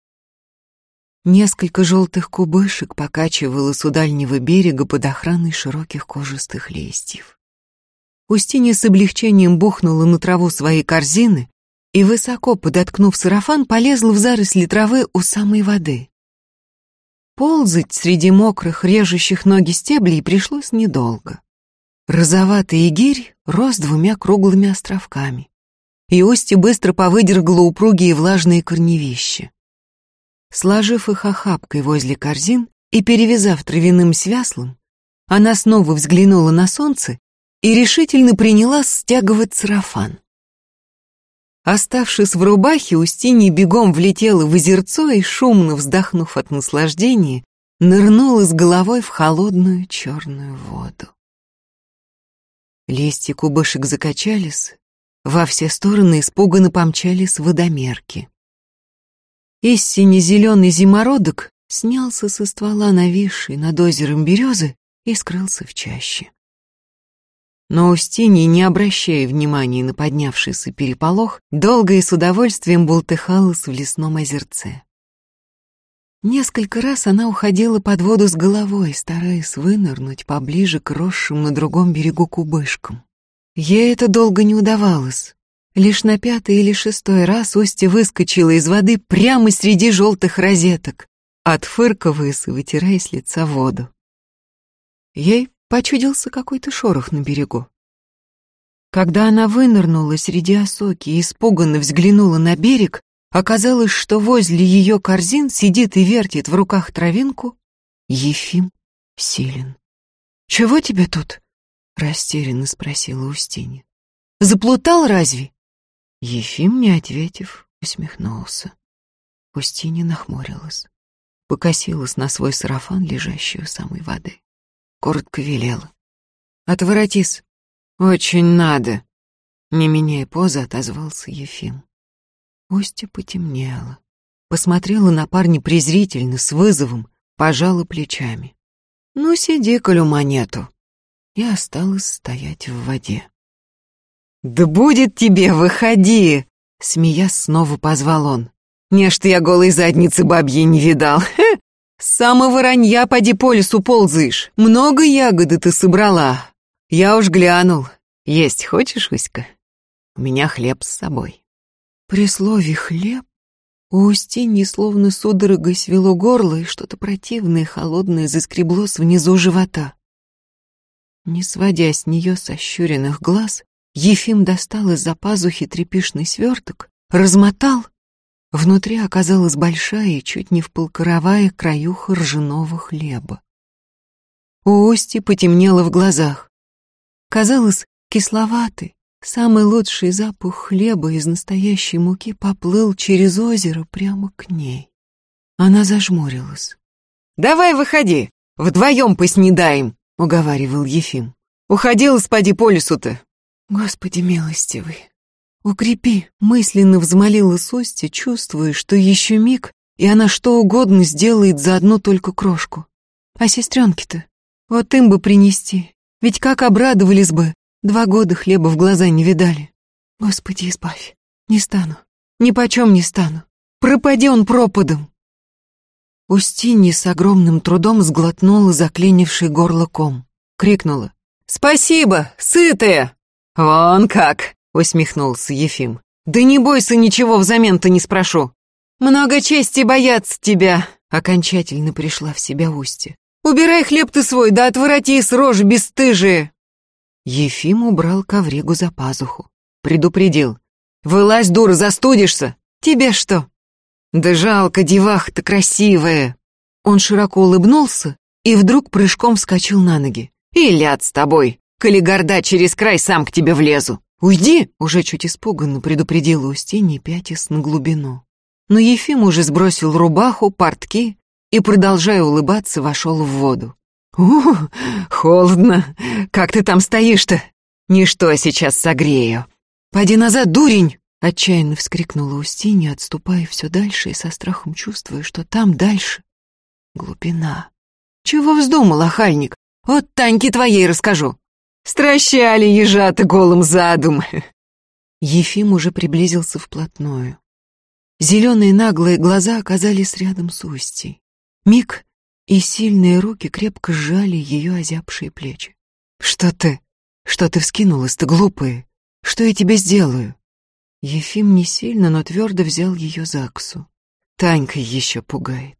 Несколько желтых кубышек покачивалось у дальнего берега под охраной широких кожистых листьев. Устинья с облегчением бухнула на траву своей корзины и, высоко подоткнув сарафан, полезла в заросли травы у самой воды. Ползать среди мокрых, режущих ноги стеблей пришлось недолго. Розоватый игирь рос двумя круглыми островками, и Ости быстро повыдергала упругие влажные корневища. Сложив их охапкой возле корзин и перевязав травяным свяслом, она снова взглянула на солнце и решительно принялась стягивать сарафан. Оставшись в рубахе, Устинья бегом влетела в озерцо и, шумно вздохнув от наслаждения, нырнула с головой в холодную черную воду. Листья кубышек закачались, во все стороны испуганно помчались водомерки. Из сине-зеленый зимородок снялся со ствола нависшей над озером березы и скрылся в чаще. Но Устинья, не обращая внимания на поднявшийся переполох, долго и с удовольствием бултыхалась в лесном озерце. Несколько раз она уходила под воду с головой, стараясь вынырнуть поближе к росшим на другом берегу кубышкам. Ей это долго не удавалось. Лишь на пятый или шестой раз Устья выскочила из воды прямо среди желтых розеток, отфыркиваясь и вытирая с лица воду. Ей почудился какой-то шорох на берегу. Когда она вынырнула среди осоки и испуганно взглянула на берег, оказалось, что возле ее корзин сидит и вертит в руках травинку Ефим Силин. «Чего тебе тут?» — растерянно спросила Устинья. «Заплутал разве?» Ефим, не ответив, усмехнулся. Устинья нахмурилась, покосилась на свой сарафан, лежащий у самой воды коротко велела. «Отворотись. Очень надо». Не меняя позы, отозвался Ефим. Устья потемнела. Посмотрела на парня презрительно, с вызовом, пожала плечами. «Ну, сиди, колю нету». И осталась стоять в воде. «Да будет тебе, выходи!» Смеясь, снова позвал он. «Не, что я голой задницы бабьей не видал. С самого ранья по лесу ползаешь. Много ягоды ты собрала. Я уж глянул. Есть хочешь, Уська? У меня хлеб с собой. При слове «хлеб» у Устиньи словно судорогой свело горло и что-то противное, холодное заскреблось внизу живота. Не сводя с нее сощуренных глаз, Ефим достал из-за пазухи трепишный сверток, размотал Внутри оказалась большая и чуть не вполкоровая краюха ржаного хлеба. У Ости потемнело в глазах. Казалось, кисловатый, самый лучший запах хлеба из настоящей муки поплыл через озеро прямо к ней. Она зажмурилась. «Давай выходи, вдвоем поснедаем», — уговаривал Ефим. «Уходила спади по лесу-то». Господи милостивый, укрепи, мысленно взмолила Состя, чувствуя, что еще миг, и она что угодно сделает за одну только крошку. А сестренки-то, вот им бы принести, ведь как обрадовались бы, два года хлеба в глаза не видали. Господи, избавь, не стану, ни почем не стану, пропади он пропадом. Устинья с огромным трудом сглотнула заклинивший горло ком. Крикнула. «Спасибо, сытая!» «Вон как!» — усмехнулся Ефим. «Да не бойся, ничего взамен-то не спрошу. Много чести бояться тебя!» Окончательно пришла в себя Устья. «Убирай хлеб ты свой, да отвороти с рожи бесстыжие!» Ефим убрал ковригу за пазуху. Предупредил. «Вылазь, дура, застудишься! Тебе что?» Да жалко, деваха-то красивая. Он широко улыбнулся и вдруг прыжком вскочил на ноги. И ляд с тобой, коли горда через край сам к тебе влезу. Уйди, уже чуть испуганно предупредила Устинья, пятясь на глубину. Но Ефим уже сбросил рубаху, портки и, продолжая улыбаться, вошел в воду. «У, холодно! Как ты там стоишь-то? Ничто сейчас согрею. Пойди назад, дурень!» Отчаянно вскрикнула Устинья, отступая все дальше и со страхом чувствуя, что там дальше глубина. «Чего вздумал, охальник? Вот Таньке твоей расскажу. Стращали ежата голым задум!» Ефим уже приблизился вплотную. Зеленые наглые глаза оказались рядом с Устьей. Миг, и сильные руки крепко сжали ее озябшие плечи. «Что ты? Что ты вскинулась-то, глупая? Что я тебе сделаю?» Ефим не сильно, но твердо взял ее за ксу. Танька еще пугает.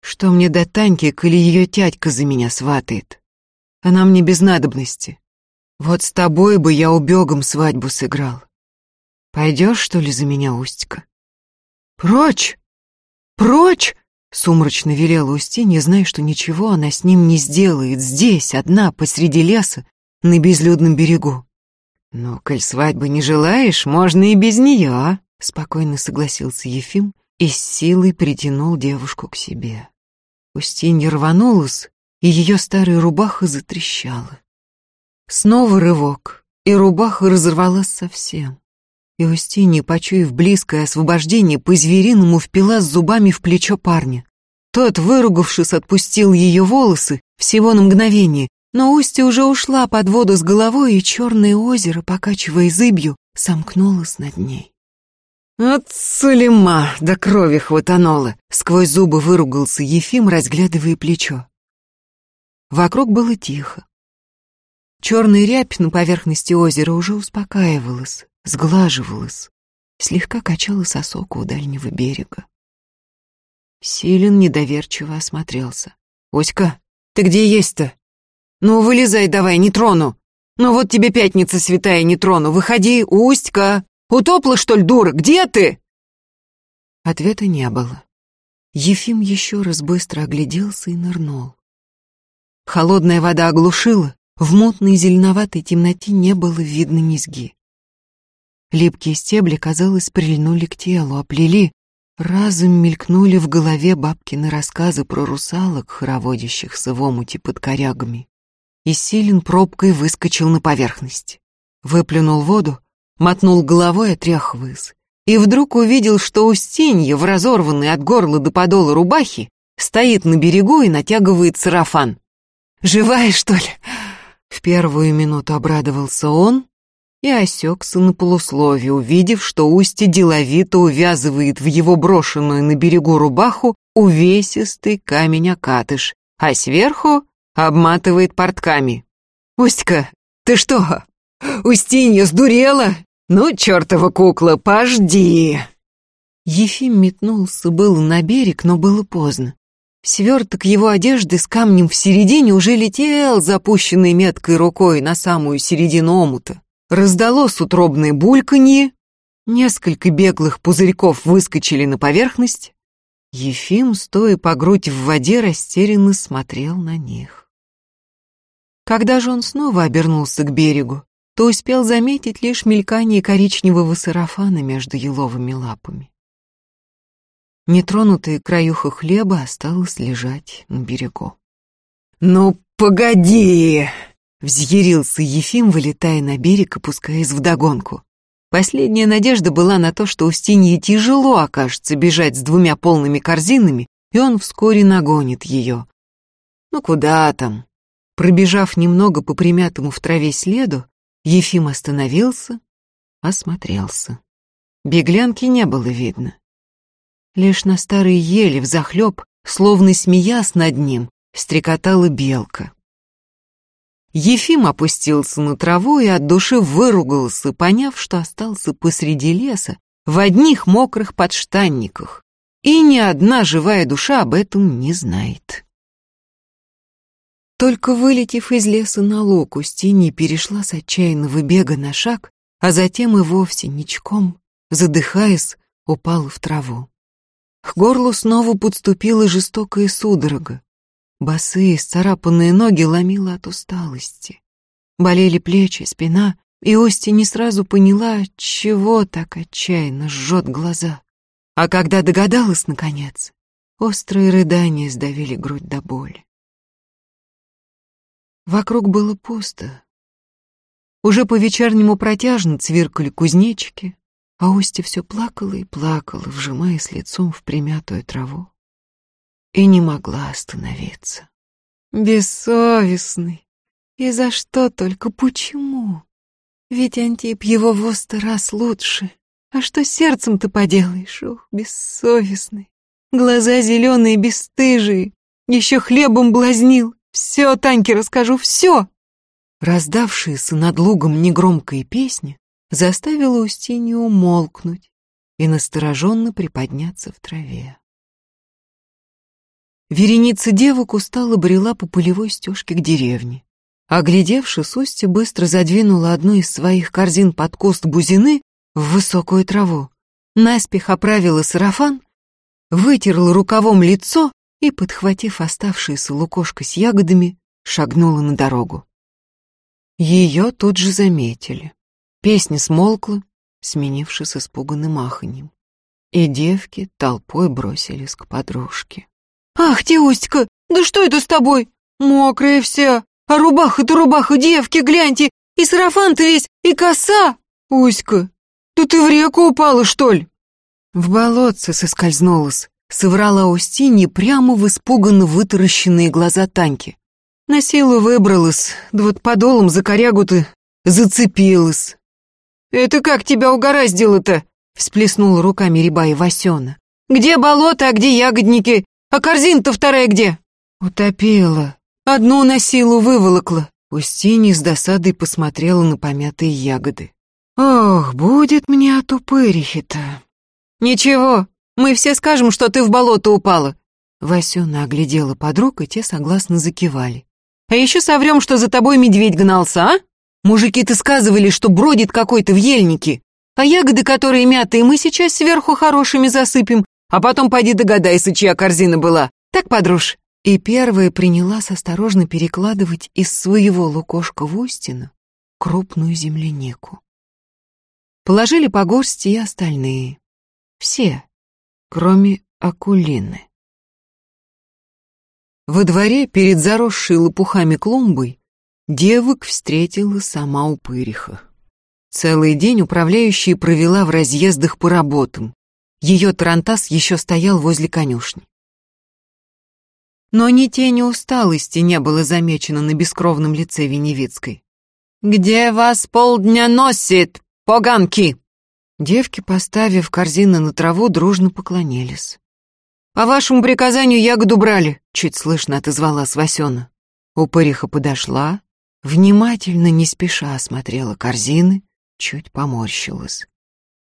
Что мне до Таньки, коли ее тядька за меня сватает? Она мне без надобности. Вот с тобой бы я убегом свадьбу сыграл. Пойдешь, что ли, за меня, Устька? Прочь! Прочь! Сумрачно велела Устинья, зная, что ничего она с ним не сделает здесь, одна, посреди леса, на безлюдном берегу. «Ну, коль свадьбы не желаешь, можно и без нее», — спокойно согласился Ефим и с силой притянул девушку к себе. Устинья рванулась, и ее старая рубаха затрещала. Снова рывок, и рубаха разорвалась совсем. И Устинья, почуяв близкое освобождение, по-звериному впилась зубами в плечо парня. Тот, выругавшись, отпустил ее волосы всего на мгновение, но Устья уже ушла под воду с головой, и черное озеро, покачивая зыбью, сомкнулось над ней. «От Сулейма до крови хватануло!» — сквозь зубы выругался Ефим, разглядывая плечо. Вокруг было тихо. Черная рябь на поверхности озера уже успокаивалась, сглаживалась, слегка качала сосоку у дальнего берега. Силен недоверчиво осмотрелся. «Оська, ты где есть-то?» «Ну, вылезай давай, не трону! Ну вот тебе пятница святая, не трону! Выходи, Устька! Утопла, что ли, дура? Где ты?» Ответа не было. Ефим еще раз быстро огляделся и нырнул. Холодная вода оглушила, в мутной зеленоватой темноте не было видно низги. Липкие стебли, казалось, прильнули к телу, оплели, разом мелькнули в голове бабкины рассказы про русалок, хороводящихся в омуте под корягами и Силен пробкой выскочил на поверхность. Выплюнул воду, мотнул головой, отряхиваясь, и вдруг увидел, что Устинья, в разорванной от горла до подола рубахи, стоит на берегу и натягивает сарафан. «Живая, что ли?» В первую минуту обрадовался он и осекся на полусловие, увидев, что Устья деловито увязывает в его брошенную на берегу рубаху увесистый камень-окатыш, а сверху обматывает портками. «Устька, ты что, Устинья сдурела? Ну, чертова кукла, пожди!» Ефим метнулся был на берег, но было поздно. Сверток его одежды с камнем в середине уже летел запущенной меткой рукой на самую середину омута. Раздалось утробное бульканье, несколько беглых пузырьков выскочили на поверхность. Ефим, стоя по грудь в воде, растерянно смотрел на них. Когда же он снова обернулся к берегу, то успел заметить лишь мелькание коричневого сарафана между еловыми лапами. Нетронутая краюха хлеба осталась лежать на берегу. «Ну, погоди!» Взъярился Ефим, вылетая на берег и пускаясь вдогонку. Последняя надежда была на то, что Устинье тяжело окажется бежать с двумя полными корзинами, и он вскоре нагонит ее. Ну куда там? Пробежав немного по примятому в траве следу, Ефим остановился, осмотрелся. Беглянки не было видно. Лишь на старой еле взахлеб, словно смеясь над ним, стрекотала белка. Ефим опустился на траву и от души выругался, поняв, что остался посреди леса в одних мокрых подштанниках, и ни одна живая душа об этом не знает. Только вылетев из леса на луг, Устинья перешла с отчаянного бега на шаг, а затем и вовсе ничком, задыхаясь, упала в траву. К горлу снова подступила жестокая судорога. Босые, сцарапанные ноги ломило от усталости. Болели плечи, спина, и Ости не сразу поняла, чего так отчаянно жжет глаза. А когда догадалась, наконец, острые рыдания сдавили грудь до боли. Вокруг было пусто. Уже по-вечернему протяжно цвиркали кузнечики, а Ости все плакала и плакала, вжимаясь лицом в примятую траву и не могла остановиться. Бессовестный. И за что только, почему? Ведь Антип его в сто раз лучше. А что сердцем ты поделаешь, ух, бессовестный. Глаза зеленые, бесстыжие. Еще хлебом блазнил. Все, Таньке расскажу, все. Раздавшаяся над лугом негромкая песня заставила Устинью умолкнуть и настороженно приподняться в траве. Вереница девок устало брела по полевой стежке к деревне. Оглядевшись, Устья быстро задвинула одну из своих корзин под куст бузины в высокую траву. Наспех оправила сарафан, вытерла рукавом лицо и, подхватив оставшееся лукошко с ягодами, шагнула на дорогу. Ее тут же заметили. Песня смолкла, сменившись испуганным аханьем. И девки толпой бросились к подружке. «Ах, Теустика, да что это с тобой? Мокрая вся, а рубаха-то рубаха, девки, гляньте, и сарафан-то весь, и коса! Уська, да ты в реку упала, что ли?» В болотце соскользнулась, соврала Устинья прямо в испуганно вытаращенные глаза Таньки. На силу выбралась, да вот подолом за корягу-то зацепилась. «Это как тебя угораздило-то?» — всплеснула руками Рябая Васена. «Где болото, а где ягодники? А корзина-то вторая где?» «Утопила. Одну на силу выволокла». Устинья с досадой посмотрела на помятые ягоды. «Ох, будет мне от упырихи-то». «Ничего, мы все скажем, что ты в болото упала». Васюна оглядела подруг, и те согласно закивали. «А еще соврем, что за тобой медведь гнался, а? Мужики-то сказывали, что бродит какой-то в ельнике. А ягоды, которые мятые, мы сейчас сверху хорошими засыпем, а потом пойди догадайся, чья корзина была. Так, подруж?» И первая принялась осторожно перекладывать из своего лукошка в устину крупную землянику. Положили по горсти и остальные. Все, кроме Акулины. Во дворе перед заросшей лопухами клумбой девок встретила сама упыриха. Целый день управляющая провела в разъездах по работам, ее тарантас еще стоял возле конюшни. Но ни тени усталости не было замечено на бескровном лице Веневицкой. «Где вас полдня носит, поганки?» Девки, поставив корзины на траву, дружно поклонились. «По вашему приказанию ягоду брали», — чуть слышно отозвалась Васена. Упыриха подошла, внимательно, не спеша осмотрела корзины, чуть поморщилась.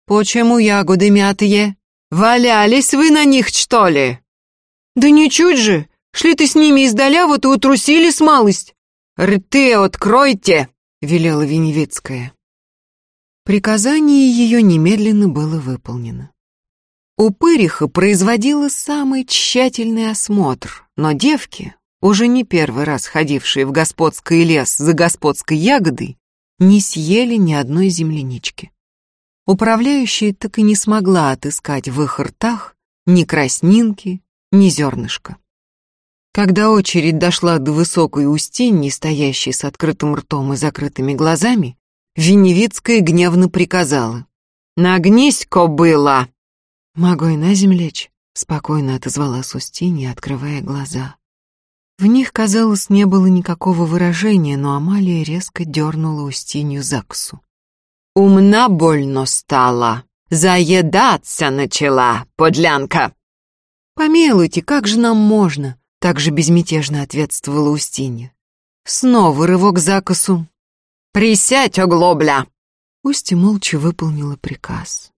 «Почему ягоды мятые?» «Валялись вы на них, что ли?» «Да ничуть же! Шли ты с ними издаля, вот и утрусили с малость!» «Рты откройте!» — велела Веневицкая. Приказание ее немедленно было выполнено. Упыриха производила самый тщательный осмотр, но девки, уже не первый раз ходившие в господский лес за господской ягодой, не съели ни одной землянички. Управляющая так и не смогла отыскать в их ртах ни краснинки, ни зернышка. Когда очередь дошла до высокой Устиньи, стоящей с открытым ртом и закрытыми глазами, Веневицкая гневно приказала. «Нагнись, кобыла!» «Могу и на землю лечь», — спокойно отозвалась Устинья, открывая глаза. В них, казалось, не было никакого выражения, но Амалия резко дернула Устинью за косу. «Умна больно стала, заедаться начала, подлянка!» «Помилуйте, как же нам можно?» — так же безмятежно ответствовала Устинья. Снова рывок за косу. «Присядь, оглобля!» Устья молча выполнила приказ.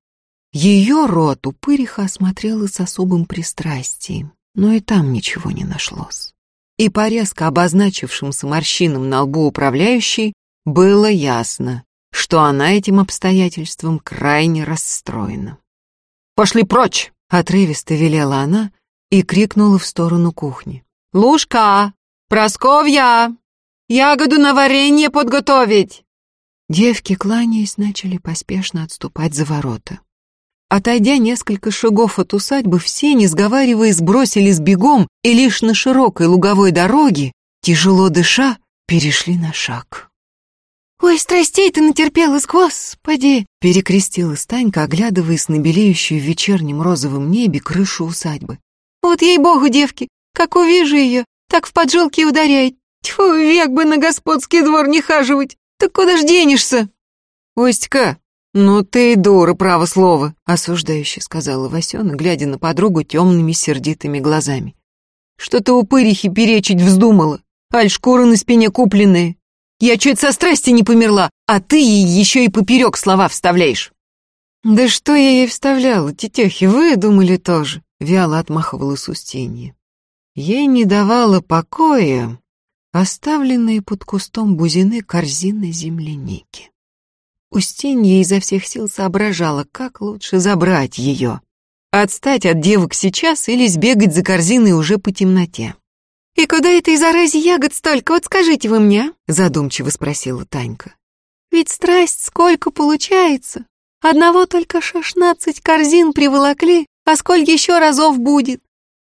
Ее рот упыриха осмотрела с особым пристрастием, но и там ничего не нашлось и по резко обозначившимся морщинам на лбу управляющей было ясно, что она этим обстоятельством крайне расстроена. «Пошли прочь!» — отрывисто велела она и крикнула в сторону кухни. «Лушка! Просковья! Ягоду на варенье подготовить!» Девки, кланяясь, начали поспешно отступать за ворота. Отойдя несколько шагов от усадьбы, все, не сговариваясь, бросились бегом и лишь на широкой луговой дороге, тяжело дыша, перешли на шаг. «Ой, страстей ты натерпелась, господи!» перекрестилась Танька, оглядываясь на белеющую в вечернем розовом небе крышу усадьбы. «Вот ей-богу, девки, как увижу ее, так в поджилки ударяет. Тьфу, век бы на господский двор не хаживать. Так куда ж денешься?» «Остька, «Ну ты и дура, право слово», — осуждающе сказала Васёна, глядя на подругу темными сердитыми глазами. «Что ты упырихи перечить вздумала? Аль шкура на спине купленная. Я чуть со страсти не померла, а ты ей еще и поперек слова вставляешь». «Да что я ей вставляла, тетехи, вы думали тоже», — вяло отмахивалась Устинья. Ей не давала покоя оставленные под кустом бузины корзины земляники. Устинья изо всех сил соображала, как лучше забрать ее. Отстать от девок сейчас или сбегать за корзиной уже по темноте. «И куда этой заразе ягод столько, вот скажите вы мне?» задумчиво спросила Танька. «Ведь страсть сколько получается? Одного только шестнадцать корзин приволокли, а сколько еще разов будет?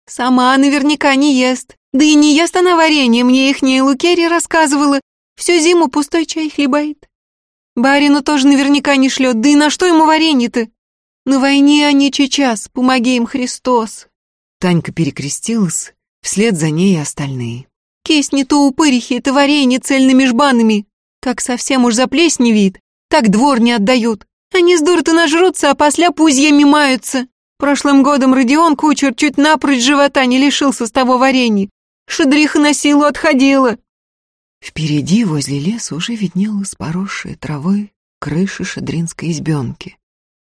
Сама наверняка не ест. Да и не ест она варенье, мне их не Лукерия рассказывала. Всю зиму пустой чай хлебает. Барину тоже наверняка не шлет, да и на что ему варенье-то? На войне они сейчас, помоги им Христос. Танька перекрестилась, вслед за ней и остальные. Кись не то упырихи, это варенье цельными жбанами. Как совсем уж заплесневеет, так двор не отдают. Они с дуры-то нажрутся, а после пузьями маются. Прошлым годом Родион Кучер чуть напрочь живота не лишился с того варенья. Шадриха на силу отходила. Впереди, возле леса, уже виднелась поросшая травой крыша шадринской избенки,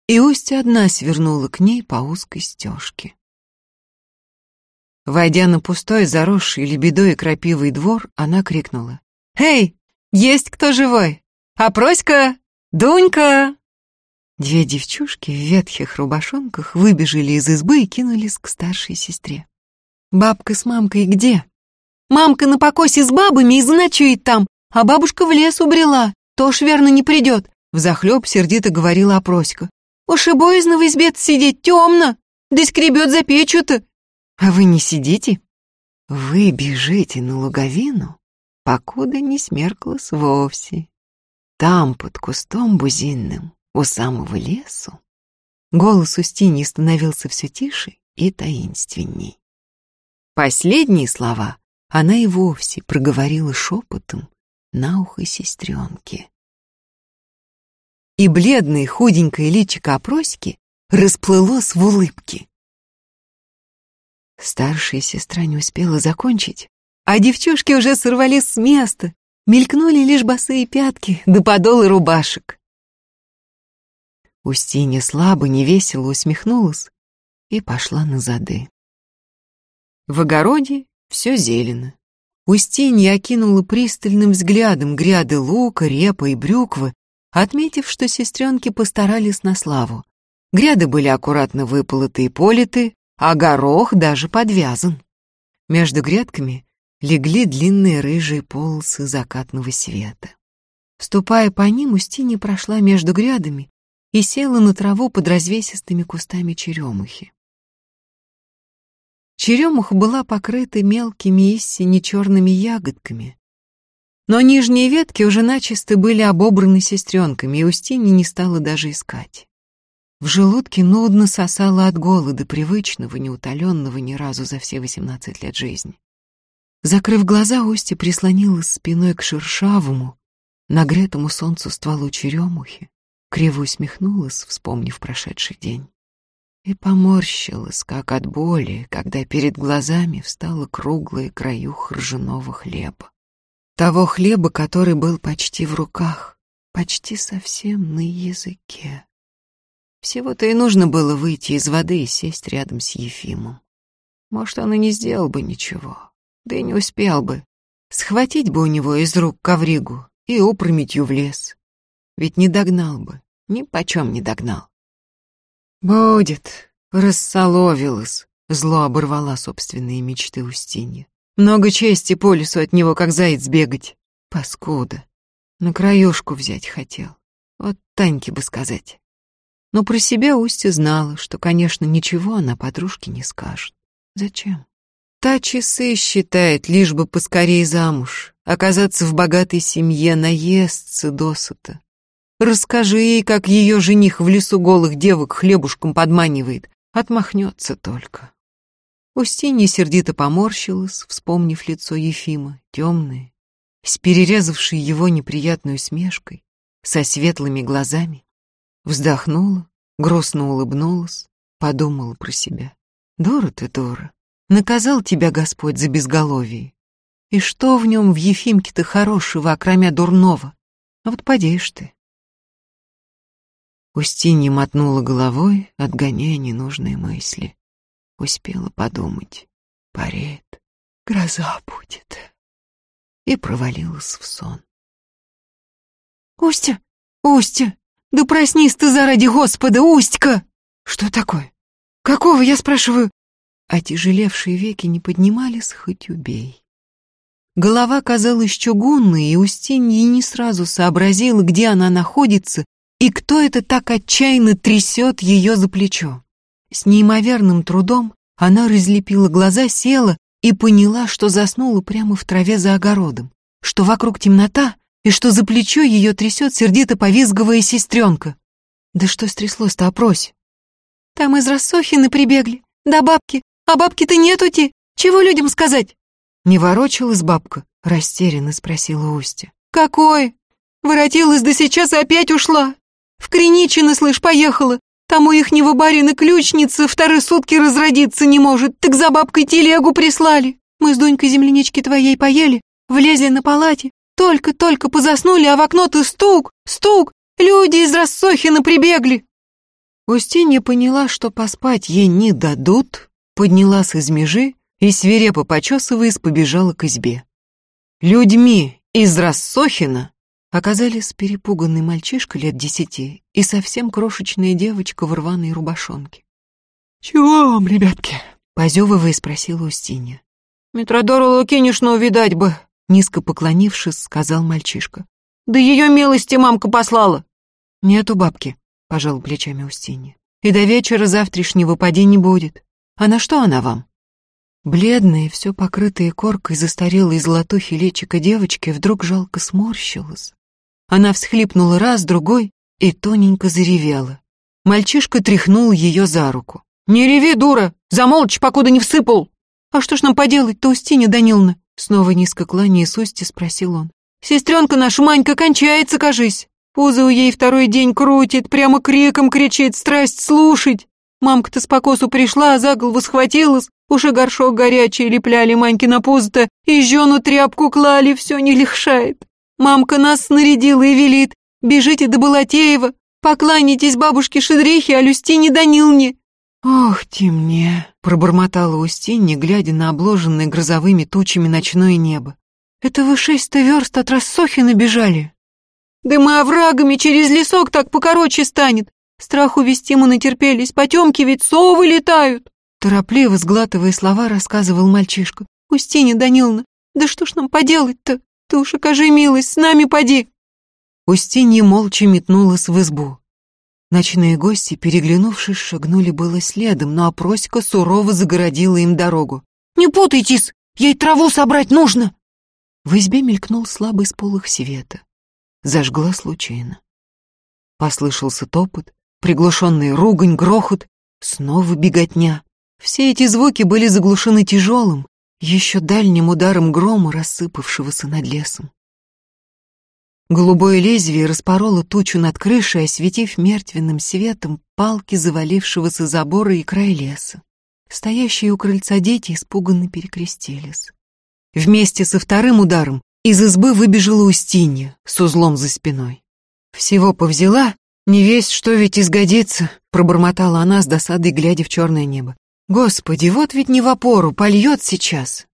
и Устья одна свернула к ней по узкой стежке. Войдя на пустой, заросший лебедой и крапивый двор, она крикнула. «Эй, есть кто живой? А проська? Дунька!» Две девчушки в ветхих рубашонках выбежали из избы и кинулись к старшей сестре. «Бабка с мамкой где?» Мамка на покосе с бабами и заночует там, а бабушка в лес убрела, тоже верно не придет», — взахлеб сердито говорила Опроська. «Уж и боязно в избе сидеть темно, да скребет за печью-то». «А вы не сидите? Вы бежите на луговину, покуда не смерклась вовсе. Там, под кустом бузинным, у самого лесу». Голос Устиньи становился все тише и таинственней. Последние слова она и вовсе проговорила шепотом на ухо сестренке. И бледное худенькое личико опроськи расплылось в улыбке. Старшая сестра не успела закончить, а девчушки уже сорвались с места, мелькнули лишь босые пятки да подолы рубашек. Устинья слабо, невесело усмехнулась и пошла на зады. В огороде все зелено. Устинья окинула пристальным взглядом гряды лука, репа и брюквы, отметив, что сестренки постарались на славу. Гряды были аккуратно выполоты и политы, а горох даже подвязан. Между грядками легли длинные рыжие полосы закатного света. Ступая по ним, Устинья прошла между грядами и села на траву под развесистыми кустами черемухи. Черемуха была покрыта мелкими истине черными ягодками. Но нижние ветки уже начисто были обобраны сестренками, и Устинья не стала даже искать. В желудке нудно сосало от голода, привычного, неутоленного ни разу за все восемнадцать лет жизни. Закрыв глаза, Устья прислонилась спиной к шершавому, нагретому солнцу стволу черемухи, криво усмехнулась, вспомнив прошедший день, и поморщилась, как от боли, когда перед глазами встала круглая краюха ржаного хлеба. Того хлеба, который был почти в руках, почти совсем на языке. Всего-то и нужно было выйти из воды и сесть рядом с Ефимом. Может, он и не сделал бы ничего да и не успел бы. Схватить бы у него из рук ковригу и опрометью в лес. Ведь не догнал бы, ни почем не догнал. «Будет», — рассоловилась, зло оборвала собственные мечты Устинья. «Много чести по лесу от него, как заяц бегать. Паскуда. На краюшку взять хотел. Вот Таньке бы сказать». Но про себя Устья знала, что, конечно, ничего она подружке не скажет. Зачем? Та часы считает, лишь бы поскорее замуж, оказаться в богатой семье, наесться досыта. Расскажи ей, как ее жених в лесу голых девок хлебушком подманивает. Отмахнется только. Устинья сердито поморщилась, вспомнив лицо Ефима, темное, с перерезавшей его неприятной усмешкой, со светлыми глазами. Вздохнула, грустно улыбнулась, подумала про себя. Дура ты, дура. Наказал тебя Господь за безголовие. И что в нем в Ефимке-то хорошего, окромя дурного? А вот подеешь ты. Устинья мотнула головой, отгоняя ненужные мысли. Успела подумать. Парит, гроза будет. И провалилась в сон. «Устя! Устя! Да проснись ты заради Господа, Устька!» «Что такое? Какого, я спрашиваю, Отяжелевшие веки не поднимались, хоть убей. Голова казалась чугунной, и Устинья не сразу сообразила, где она находится и кто это так отчаянно трясет ее за плечо. С неимоверным трудом она разлепила глаза, села и поняла, что заснула прямо в траве за огородом, что вокруг темнота и что за плечо ее трясет сердито повизговая сестренка. Да что стряслось-то, опрось? Там из Рассохины прибегли, да бабки, а бабки-то нету-те. Чего людям сказать?» Не ворочалась бабка, растерянно спросила Устя. «Какой? Воротилась да сейчас опять ушла. В Криничино, слышь, поехала. Там у ихнего барина ключница вторые сутки разродиться не может, так за бабкой телегу прислали. Мы с Дунькой землянички твоей поели, влезли на палате, только-только позаснули, а в окно-то стук, стук, люди из Рассохина прибегли. Устинья поняла, что поспать ей не дадут, поднялась из межи и, свирепо почесываясь, побежала к избе. Людьми из Рассохина оказались перепуганный мальчишка лет десяти и совсем крошечная девочка в рваной рубашонке. «Чего вам, ребятки?» — позевывая спросила Устинья. «Митродору Лукинишну видать бы», — низко поклонившись, сказал мальчишка. «Да ее милости мамка послала». «Нету бабки», — пожал плечами Устинья. «И до вечера завтрашнего поди не будет. А на что она вам? Бледная, все покрытая коркой застарелой золотухи личика девочки вдруг жалко сморщилась. Она всхлипнула раз, другой и тоненько заревела. Мальчишка тряхнул ее за руку. «Не реви, дура! Замолчь, покуда не всыпал!» «А что ж нам поделать-то, Устинья Даниловна?» Снова низко кланяясь Усти, спросил он. «Сестренка наша Манька кончается, кажись. Пузо у ей второй день крутит, прямо криком кричит, страсть слушать. Мамка-то с покосу пришла, а за голову схватилась, уже горшок горячий лепляли Маньки на пузо-то, и жжену тряпку клали, все не легшает. Мамка нас снарядила и велит, бежите до Балатеева, покланяйтесь бабушке Шедрихе, а Люстине Данилне. «Ох ты мне!» — пробормотала Устинья, глядя на обложенное грозовыми тучами ночное небо. «Это вы шесть-то верст от Рассохина бежали?» «Да мы оврагами через лесок так покороче станет. Страху вести мы натерпелись, потемки ведь совы летают. Торопливо сглатывая слова, рассказывал мальчишка. Устинья Даниловна, да что ж нам поделать-то? Ты уж окажи милость, с нами поди. Устинья молча метнулась в избу. Ночные гости, переглянувшись, шагнули было следом, но Опроська сурово загородила им дорогу. «Не путайтесь! Ей траву собрать нужно!» В избе мелькнул слабый сполох света. Зажгла случайно. Послышался топот, приглушенный ругань, грохот, снова беготня. Все эти звуки были заглушены тяжелым, еще дальним ударом грома, рассыпавшегося над лесом. Голубое лезвие распороло тучу над крышей, осветив мертвенным светом палки завалившегося забора и край леса. Стоящие у крыльца дети испуганно перекрестились. Вместе со вторым ударом из избы выбежала Устинья с узлом за спиной. «Всего повзяла, не весть, что ведь изгодится», — пробормотала она с досадой, глядя в черное небо. «Господи, вот ведь не в опору, польет сейчас.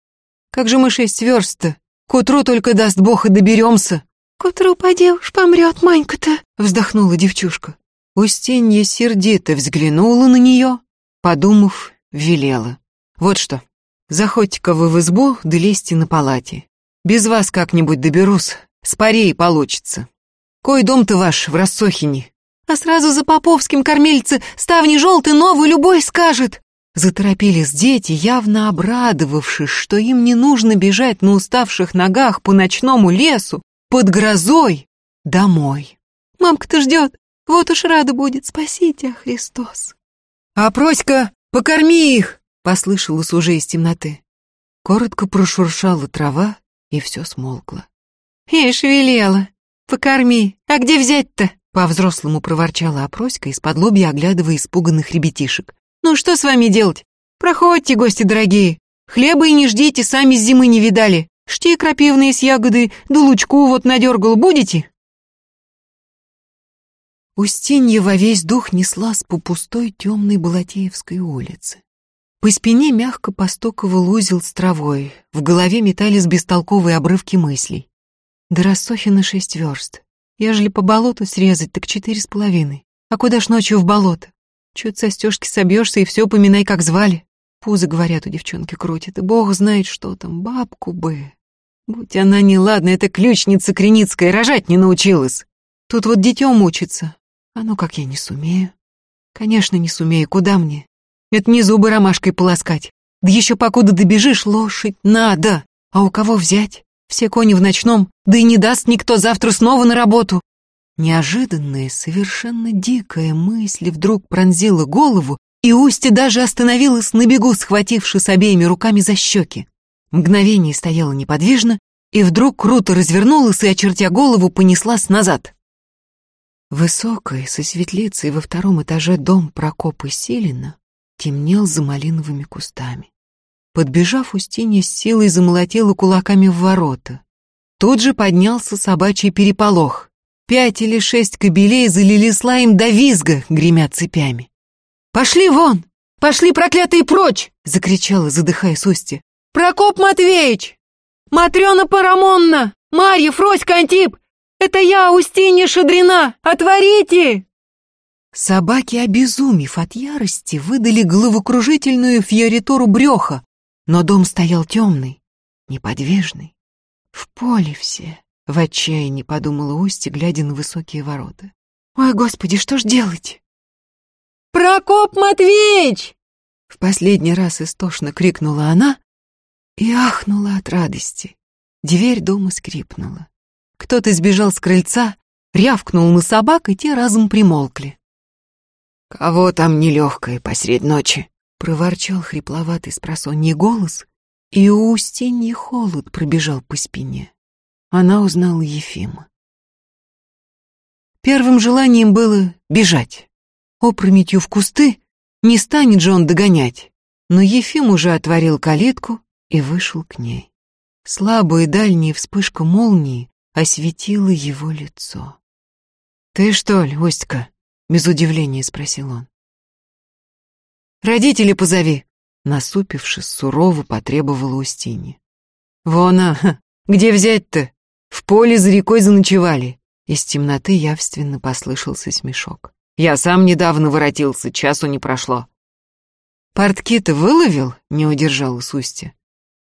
Как же мы шесть верст-то? К утру только даст Бог и доберемся». «К утру поди уж помрет Манька-то», — вздохнула девчушка. Устинья сердито взглянула на нее, подумав, велела. «Вот что, заходите-ка вы в избу, да лезьте на палате. Без вас как-нибудь доберусь, спарей получится. Кой дом-то ваш в Рассохине?» «А сразу за Поповским кормильце ставни желтый новый любой скажет», Заторопились дети, явно обрадовавшись, что им не нужно бежать на уставших ногах по ночному лесу, под грозой домой. Мамка-то ждет, вот уж рада будет, спасите, Христос. А проська, покорми их, послышалось уже из темноты. Коротко прошуршала трава, и все смолкло. Ишь, велела, покорми, а где взять-то? По-взрослому проворчала Опроська, из-под лобья оглядывая испуганных ребятишек. «Ну что с вами делать? Проходите, гости дорогие. Хлеба и не ждите, сами с зимы не видали. Шти крапивные с ягоды, да лучку вот надергал будете?» Устинья во весь дух неслась по пустой темной Балатеевской улице. По спине мягко постуковал узел с травой, в голове метались бестолковые обрывки мыслей. До Рассохина шесть верст. Ежели по болоту срезать, так четыре с половиной. А куда ж ночью в болото? Чуть со стежки собьешься и все поминай, как звали. Пузо, говорят, у девчонки крутит, и бог знает, что там, бабку бы. Будь она неладна, эта ключница Креницкая рожать не научилась. Тут вот дитё мучится. А ну как я не сумею? Конечно, не сумею, куда мне? Это не зубы ромашкой полоскать. Да еще покуда добежишь, лошадь надо. А у кого взять? Все кони в ночном, да и не даст никто завтра снова на работу. Неожиданная, совершенно дикая мысль вдруг пронзила голову, и Устья даже остановилась на бегу, схватившись обеими руками за щеки. Мгновение стояла неподвижно, и вдруг круто развернулась и, очертя голову, понеслась назад. Высокий, со светлицей во втором этаже дом Прокопа Силина темнел за малиновыми кустами. Подбежав, Устинья с силой замолотила кулаками в ворота. Тут же поднялся собачий переполох. Пять или шесть кобелей залили слаем до визга, гремя цепями. «Пошли вон! Пошли, проклятые, прочь!» — закричала, задыхаясь Устья. «Прокоп Матвеич! Матрена Парамонна! Марья, Фроська, Антип! Это я, Устинья Шадрина! Отворите!» Собаки, обезумев от ярости, выдали головокружительную фьоритуру брёха, но дом стоял темный, неподвижный. В поле все, в отчаянии подумала Устья, глядя на высокие ворота. «Ой, Господи, что ж делать?» «Прокоп Матвеич!» В последний раз истошно крикнула она, и ахнула от радости. Дверь дома скрипнула. Кто-то сбежал с крыльца, рявкнул на собак, и те разом примолкли. «Кого там нелегкое посредь ночи?» — проворчал хрипловатый спросоньий голос, и у Устиньи холод пробежал по спине. Она узнала Ефима. Первым желанием было бежать. Опрометью в кусты не станет же он догонять. Но Ефим уже отворил калитку, и вышел к ней. Слабая дальняя вспышка молнии осветила его лицо. «Ты что ли, Остька?» — без удивления спросил он. «Родителей позови!» — насупившись, сурово потребовала Устинья. «Вон, а, [laughs] где взять-то? В поле за рекой заночевали!» Из темноты явственно послышался смешок. «Я сам недавно воротился, часу не прошло». «Портки-то выловил?» — не удержалась Устья.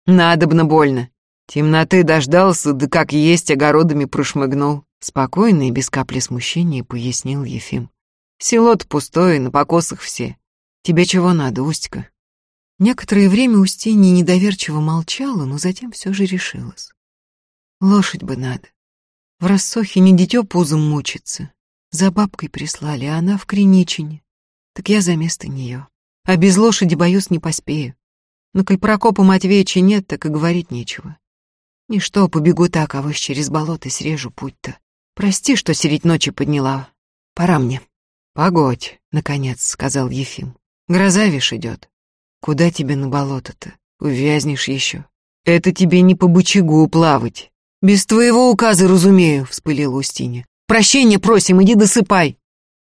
Надобно больно. Темноты дождался, да как есть огородами прошмыгнул. Спокойно и без капли смущения пояснил Ефим. Село-то пустое, на покосах все. Тебе чего надо, Устька?» Некоторое время Устинья недоверчиво молчала, но затем все же решилась. «Лошадь бы надо. В рассохе не дитё пузом мучится. За бабкой прислали, а она в Криничине. Так я за место неё. А без лошади, боюсь, не поспею. Но коль Прокопа Матвеевича нет, так и говорить нечего. Ничто, побегу так, а вось через болото срежу путь-то. Прости, что средь ночи подняла. Пора мне. Погодь, наконец, сказал Ефим. Гроза вишь идет. Куда тебе на болото-то? Увязнешь еще. Это тебе не по бычагу плавать. Без твоего указа, разумею, вспылила Устинья. Прощения просим, иди досыпай.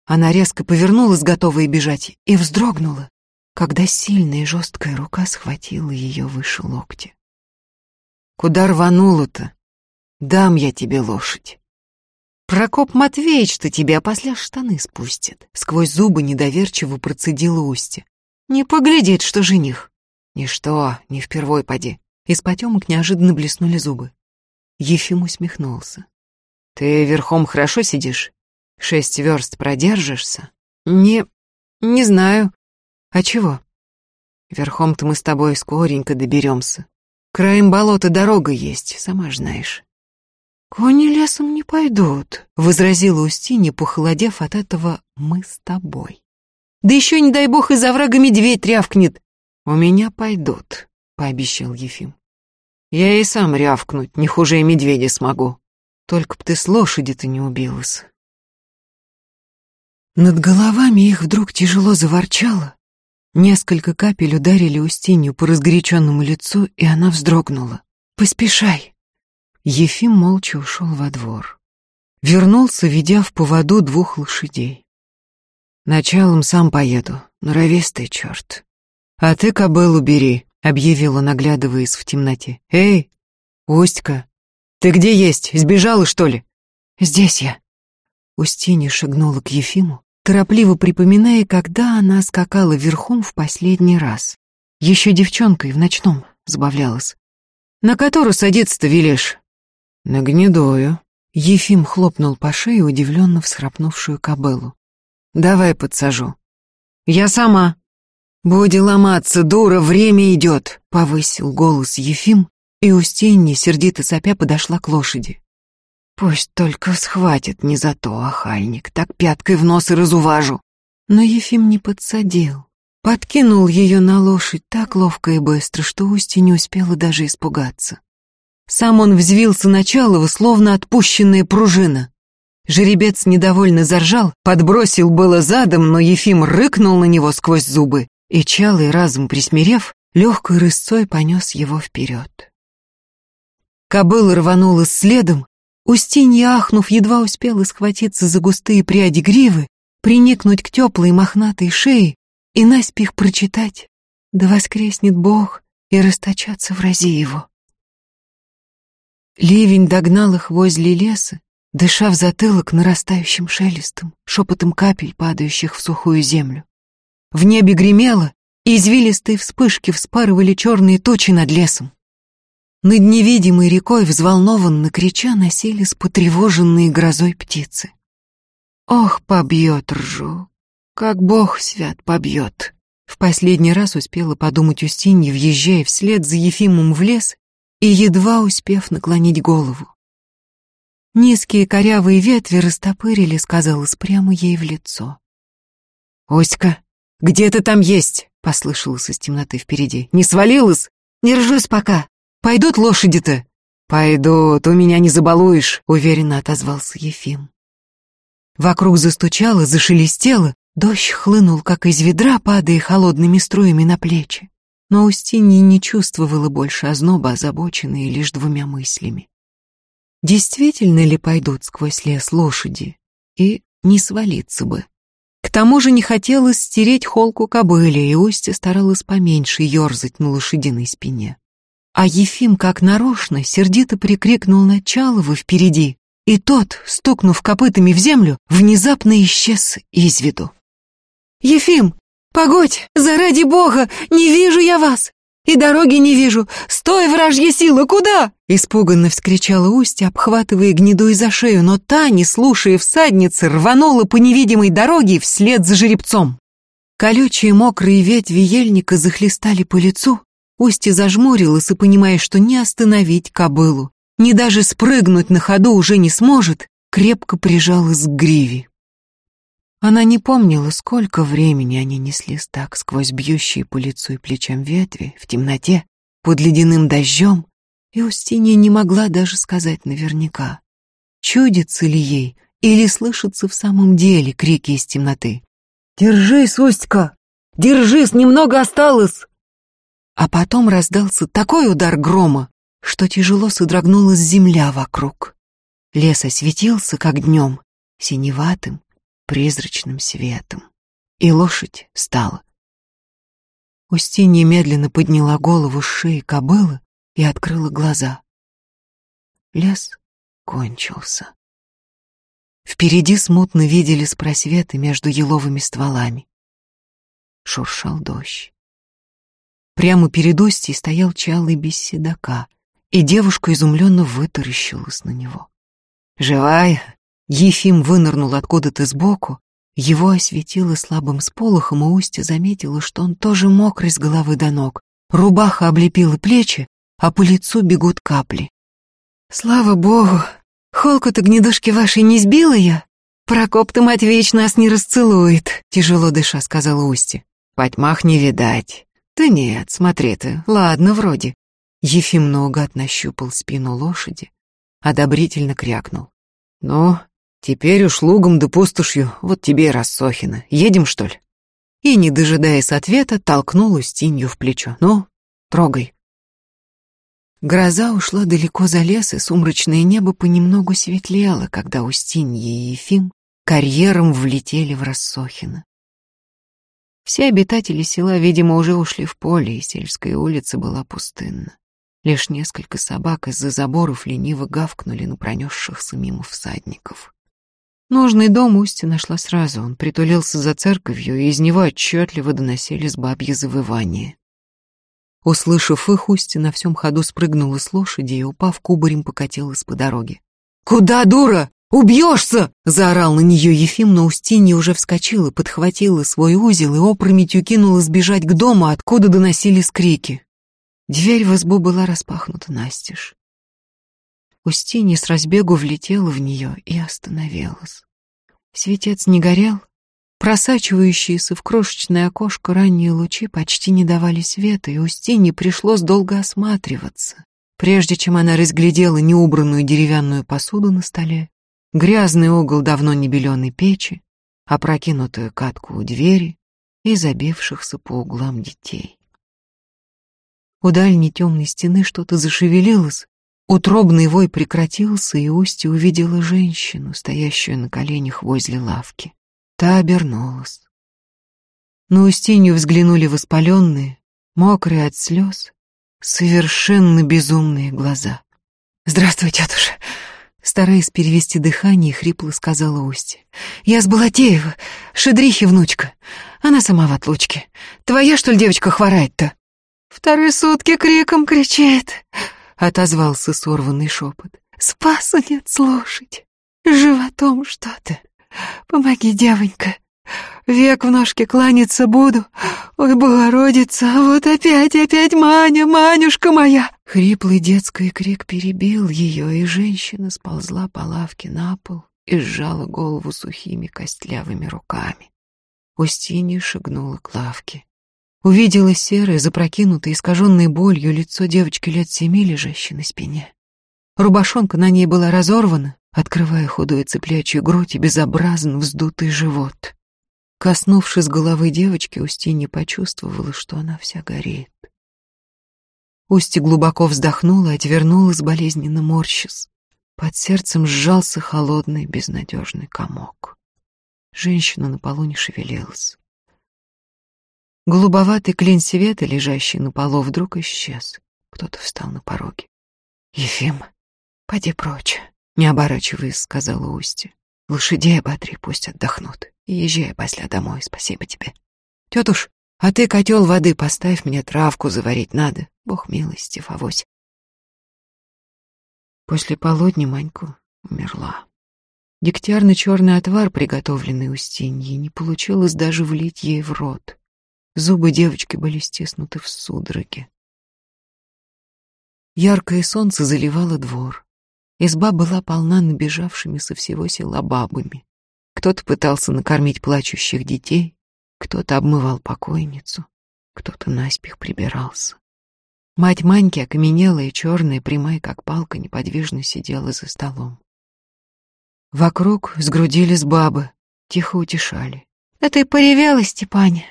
Она резко повернулась, готовая бежать, и вздрогнула, когда сильная и жесткая рука схватила ее выше локтя. Куда рванула-то? Дам я тебе лошадь. Прокоп Матвеич-то тебе опосля штаны спустит. Сквозь зубы недоверчиво процедила Устья. Не поглядит, что жених. Ничто, не впервой поди. Из потемок неожиданно блеснули зубы. Ефим усмехнулся. Ты верхом хорошо сидишь? Шесть верст продержишься? Не... не знаю. А чего? Верхом-то мы с тобой скоренько доберемся. Краем болота дорога есть, сама ж знаешь. «Кони лесом не пойдут», — возразила Устинья, похолодев от этого «мы с тобой». Да еще, не дай бог, из-за врага медведь рявкнет. У меня пойдут, пообещал Ефим. Я и сам рявкнуть не хуже медведя смогу. Только б ты с лошади-то не убилась. Над головами их вдруг тяжело заворчало. Несколько капель ударили Устинью по разгоряченному лицу, и она вздрогнула. «Поспешай!» Ефим молча ушел во двор. Вернулся, ведя в поводу двух лошадей. Началом сам поеду, норовистый черт. А ты кобылу бери, объявила, наглядываясь в темноте. Эй, Устька, ты где есть? Сбежала, что ли? Здесь я. Устинья шагнула к Ефиму, торопливо припоминая, когда она скакала верхом в последний раз. Еще девчонкой в ночном забавлялась. На которую садиться-то велишь? На гнедою. Ефим хлопнул по шее удивленно всхрапнувшую кобылу. Давай подсажу. Я сама. Буди ломаться, дура, время идет, повысил голос Ефим, и Устинья, сердито сопя, подошла к лошади. Пусть только схватит не за то, охальник, так пяткой в нос и разуважу. Но Ефим не подсадил. Подкинул ее на лошадь так ловко и быстро, что Устья не успела даже испугаться. Сам он взвился на Чалова, словно отпущенная пружина. Жеребец недовольно заржал, подбросил было задом, но Ефим рыкнул на него сквозь зубы, и Чалый, разум присмирев, легкой рысцой понес его вперед. Кобыла рванула следом, Устинья, ахнув, едва успела схватиться за густые пряди гривы, приникнуть к теплой мохнатой шее и наспех прочитать «Да воскреснет Бог» и расточаться в рази его. Ливень догнал их возле леса, дыша в затылок нарастающим шелестом, шепотом капель, падающих в сухую землю. В небе гремело, и извилистые вспышки вспарывали черные тучи над лесом. Над невидимой рекой взволнованно крича носились потревоженные грозой птицы. Ох, побьет ржу, как бог свят побьет. В последний раз успела подумать Устинья, въезжая вслед за Ефимом в лес и едва успев наклонить голову. Низкие корявые ветви растопырили, сказалось прямо ей в лицо. «Оська, где ты там есть?» — послышалось из темноты впереди. «Не свалилась? Ржусь пока. Пойдут лошади-то?» «Пойдут, у меня не забалуешь», — уверенно отозвался Ефим. Вокруг застучало, зашелестело, дождь хлынул, как из ведра, падая холодными струями на плечи. Но Устинья не чувствовала больше озноба, озабоченной лишь двумя мыслями. Действительно ли пойдут сквозь лес лошади? И не свалиться бы. Тому же не хотелось стереть холку кобыли, и Устья старалась поменьше ерзать на лошадиной спине. А Ефим, как нарочно, сердито прикрикнул на Чалова впереди, и тот, стукнув копытами в землю, внезапно исчез из виду. «Ефим, погодь, заради бога, не вижу я вас! И дороги не вижу! Стой, вражья сила, куда?» Испуганно вскричала Устья, обхватывая гнеду за шею, но та, не слушая всадницы, рванула по невидимой дороге вслед за жеребцом. Колючие мокрые ветви ельника захлестали по лицу. Устья зажмурилась и, понимая, что не остановить кобылу, ни даже спрыгнуть на ходу уже не сможет, крепко прижалась к гриве. Она не помнила, сколько времени они неслись так сквозь бьющие по лицу и плечам ветви, в темноте, под ледяным дождем, и Устинья не могла даже сказать наверняка, чудится ли ей или слышатся в самом деле крики из темноты. «Держись, Устька! Держись, немного осталось!» А потом раздался такой удар грома, что тяжело содрогнулась земля вокруг. Лес осветился, как днем, синеватым, призрачным светом. И лошадь стала. Устинья медленно подняла голову с шеи кобылы и открыла глаза. Лес кончился. Впереди смутно видели просветы между еловыми стволами. Шуршал дождь. Прямо перед устьей стоял чалый без седока, и девушка изумленно вытаращилась на него. «Живая?» Ефим вынырнул откуда-то сбоку, его осветило слабым сполохом, и Устья заметила, что он тоже мокрый с головы до ног. Рубаха облепила плечи, а по лицу бегут капли. «Слава богу! Холку-то гнедушки вашей не сбила я? Прокоп-то Матвеич нас не расцелует», — тяжело дыша сказала Устья. «Потьмах не видать». «Да нет, смотри ты, ладно вроде». Ефим наугад нащупал спину лошади, одобрительно крякнул. «Ну, Теперь уж лугом да пустошью, вот тебе и рассохина. Едем, что ли? И, не дожидаясь ответа, толкнул Устинью в плечо. Ну, трогай. Гроза ушла далеко за лес, и сумрачное небо понемногу светлело, когда Устинья и Ефим карьером влетели в Рассохино. Все обитатели села, видимо, уже ушли в поле, и сельская улица была пустынна. Лишь несколько собак из-за заборов лениво гавкнули на пронесшихся мимо всадников. Нужный дом Устья нашла сразу. Он притулился за церковью, и из него отчетливо доносились бабьи завывания. Услышав их, Устья на всем ходу спрыгнула с лошади и, упав кубарем, покатилась по дороге. «Куда, дура? Убьешься!» — заорал на нее Ефим, но Устинья уже вскочила, подхватила свой узел и опрометью кинулась бежать к дому, откуда доносились крики. Дверь в избу была распахнута настежь. Устинья с разбегу влетела в нее и остановилась. Светец не горел, просачивающиеся в крошечное окошко ранние лучи почти не давали света, и Устинье пришлось долго осматриваться, прежде чем она разглядела неубранную деревянную посуду на столе, грязный угол давно не беленой печи, опрокинутую катку у двери и забившихся по углам детей. У дальней темной стены что-то зашевелилось, Утробный вой прекратился, и Устья увидела женщину, стоящую на коленях возле лавки. Та обернулась. На Устинью взглянули воспаленные, мокрые от слез, совершенно безумные глаза. «Здравствуй, тетуша!» Стараясь перевести дыхание, хрипло сказала Устья. «Я с Балатеева, Шедрихи внучка. Она сама в отлучке. Твоя, что ли, девочка хворает-то?» «Вторые сутки криком кричит!» — отозвался сорванный шепот. «Спасу нет слушать. Животом что-то. Помоги, девонька. Век в ножке кланяться буду. Ой, Богородица, вот опять, опять Маня, Манюшка моя!» Хриплый детский крик перебил ее, и женщина сползла по лавке на пол и сжала голову сухими костлявыми руками. Устинья шагнула к лавке. Увидела серое, запрокинутое, искаженное болью лицо девочки лет семи, лежащей на спине. Рубашонка на ней была разорвана, открывая худую цыплячью грудь и безобразно вздутый живот. Коснувшись головы девочки, Устинья почувствовала, что она вся горит. Устья глубоко вздохнула, отвернулась, болезненно морщис. Под сердцем сжался холодный, безнадежный комок. Женщина на полу не шевелилась. Голубоватый клин света, лежащий на полу, вдруг исчез. Кто-то встал на пороге. «Ефим, поди прочь», — не оборачиваясь, сказала Устья. «Лошадей оботри, пусть отдохнут. И езжай после домой, спасибо тебе». «Тетуш, А ты котел воды поставь, мне травку заварить надо. Бог милостив, авось. После полудня Маньку умерла. Дегтярно-черный отвар, приготовленный у Стеньи, не получилось даже влить ей в рот. Зубы девочки были стиснуты в судороге. Яркое солнце заливало двор. Изба была полна набежавшими со всего села бабами. Кто-то пытался накормить плачущих детей, кто-то обмывал покойницу, кто-то наспех прибирался. Мать Маньки, окаменелая, черная, прямая, как палка, неподвижно сидела за столом. Вокруг сгрудились бабы, тихо утешали. «Да ты поревела, Степаня.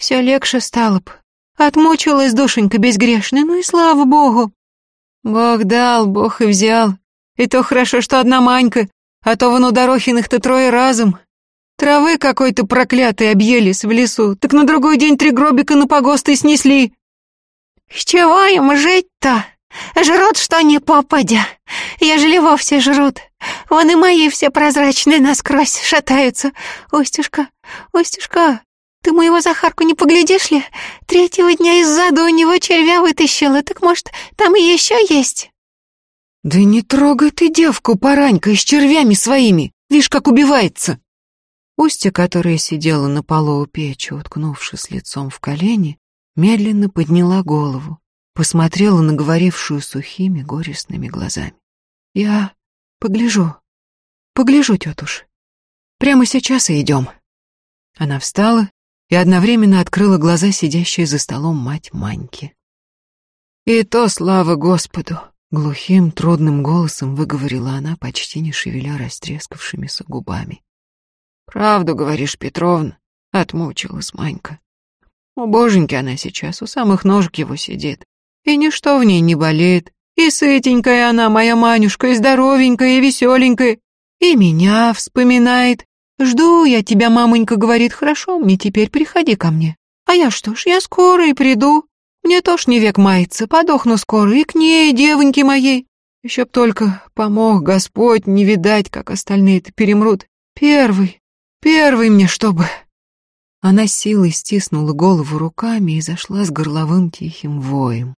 Все легче стало б. Отмучилась душенька безгрешная, ну и слава богу. Бог дал, Бог и взял. И то хорошо, что одна Манька, а то вон у Дорохиных-то трое разом. Травы какой-то проклятой объелись в лесу, так на другой день три гробика на погост и снесли. С чего им жить-то? Жрут, что не попадя, ежели вовсе жрут. Вон и мои все прозрачные насквозь шатаются. Остюшка, Остюшка, ты моего Захарку не поглядишь ли? Третьего дня из зада у него червя вытащила, так может, там и еще есть?» «Да не трогай ты девку, поранька, с червями своими! Видишь, как убивается!» Устья, которая сидела на полу у печи, уткнувшись лицом в колени, медленно подняла голову, посмотрела на говорившую сухими, горестными глазами. «Я погляжу, погляжу, тетуш. Прямо сейчас и идем». Она встала и одновременно открыла глаза сидящей за столом мать Маньки. «И то слава Господу!» — глухим, трудным голосом выговорила она, почти не шевеля растрескавшимися губами. «Правду говоришь, Петровна?» — отмучилась Манька. «У боженьки она сейчас, у самых ножек его сидит, и ничто в ней не болеет, и сытенькая она, моя Манюшка, и здоровенькая, и веселенькая, и меня вспоминает, «Жду я тебя, мамонька говорит, хорошо, мне теперь приходи ко мне». А я что ж, я скоро и приду. Мне тоже не век мается, подохну скоро и к ней, девоньке моей. Еще б только помог Господь не видать, как остальные-то перемрут. Первый, первый мне чтобы... Она силой стиснула голову руками и зашла с горловым тихим воем.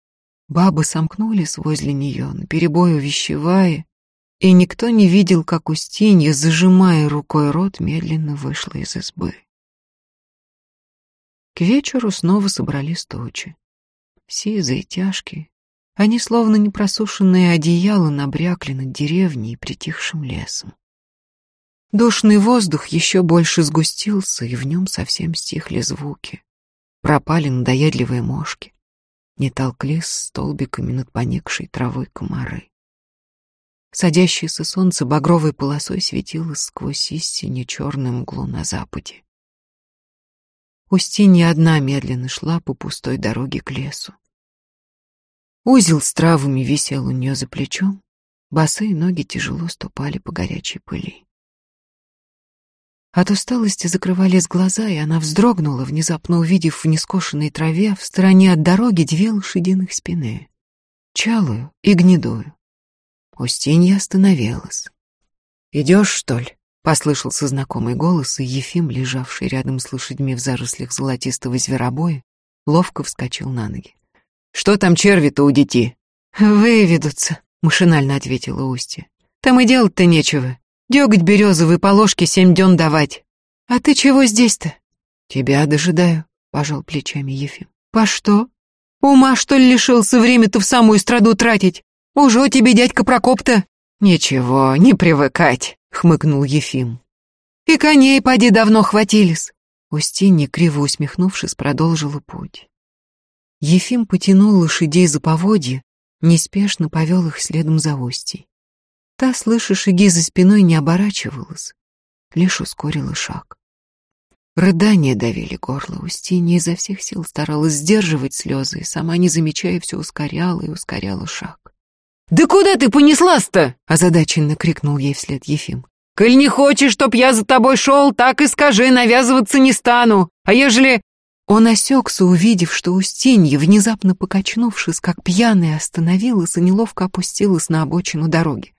Бабы сомкнулись возле нее, наперебой увещевая, и никто не видел, как Устинья, зажимая рукой рот, медленно вышла из избы. К вечеру снова собрались тучи. Сизые, тяжкие, они словно непросушенные одеяла набрякли над деревней и притихшим лесом. Душный воздух еще больше сгустился, и в нем совсем стихли звуки. Пропали надоедливые мошки. Не толклись столбиками над поникшей травой комары. Садящееся солнце багровой полосой светило сквозь истине черную мглу на западе. Устинья одна медленно шла по пустой дороге к лесу. Узел с травами висел у нее за плечом, босые ноги тяжело ступали по горячей пыли. От усталости закрывались глаза, и она вздрогнула, внезапно увидев в нескошенной траве в стороне от дороги две лошадиных спины — чалую и гнедую. Устинья остановилась. «Идешь, что ли?» — послышался знакомый голос, и Ефим, лежавший рядом с лошадьми в зарослях золотистого зверобоя, ловко вскочил на ноги. «Что там черви-то у детей?» «Выведутся», — машинально ответила Устья. «Там и делать-то нечего. Дёготь березовый по семь дён давать. А ты чего здесь-то?» «Тебя дожидаю», — пожал плечами Ефим. «По что? Ума, что ли, лишился время-то в самую страду тратить? Уже тебе дядька Прокоп-то?» «Ничего, не привыкать», — хмыкнул Ефим. «И коней поди давно хватились». Устинья, криво усмехнувшись, продолжила путь. Ефим потянул лошадей за поводья, неспешно повел их следом за Устей. Та, слыша шаги за спиной, не оборачивалась, лишь ускорила шаг. Рыдания давили горло, Устинья изо всех сил старалась сдерживать слезы сама не замечая, все ускоряла и ускоряла шаг. «Да куда ты понеслась-то?» — озадаченно крикнул ей вслед Ефим. «Коль не хочешь, чтоб я за тобой шел, так и скажи, навязываться не стану. А ежели...» Он осекся, увидев, что Устинья, внезапно покачнувшись, как пьяная, остановилась и неловко опустилась на обочину дороги.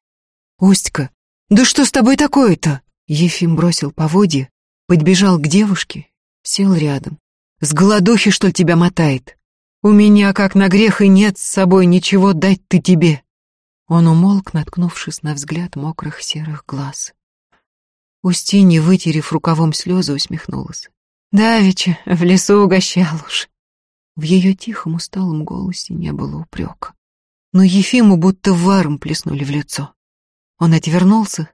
«Устька, да что с тобой такое-то?» Ефим бросил поводья, подбежал к девушке, сел рядом, С голодухи, что ли, тебя мотает? У меня, как на грех, и нет с собой ничего дать ты тебе. Он умолк, наткнувшись на взгляд мокрых серых глаз. Устинья, вытерев рукавом слезы, усмехнулась. Давеча в лесу угощал уж. В ее тихом усталом голосе не было упрека. Но Ефиму будто варом плеснули в лицо. Он отвернулся,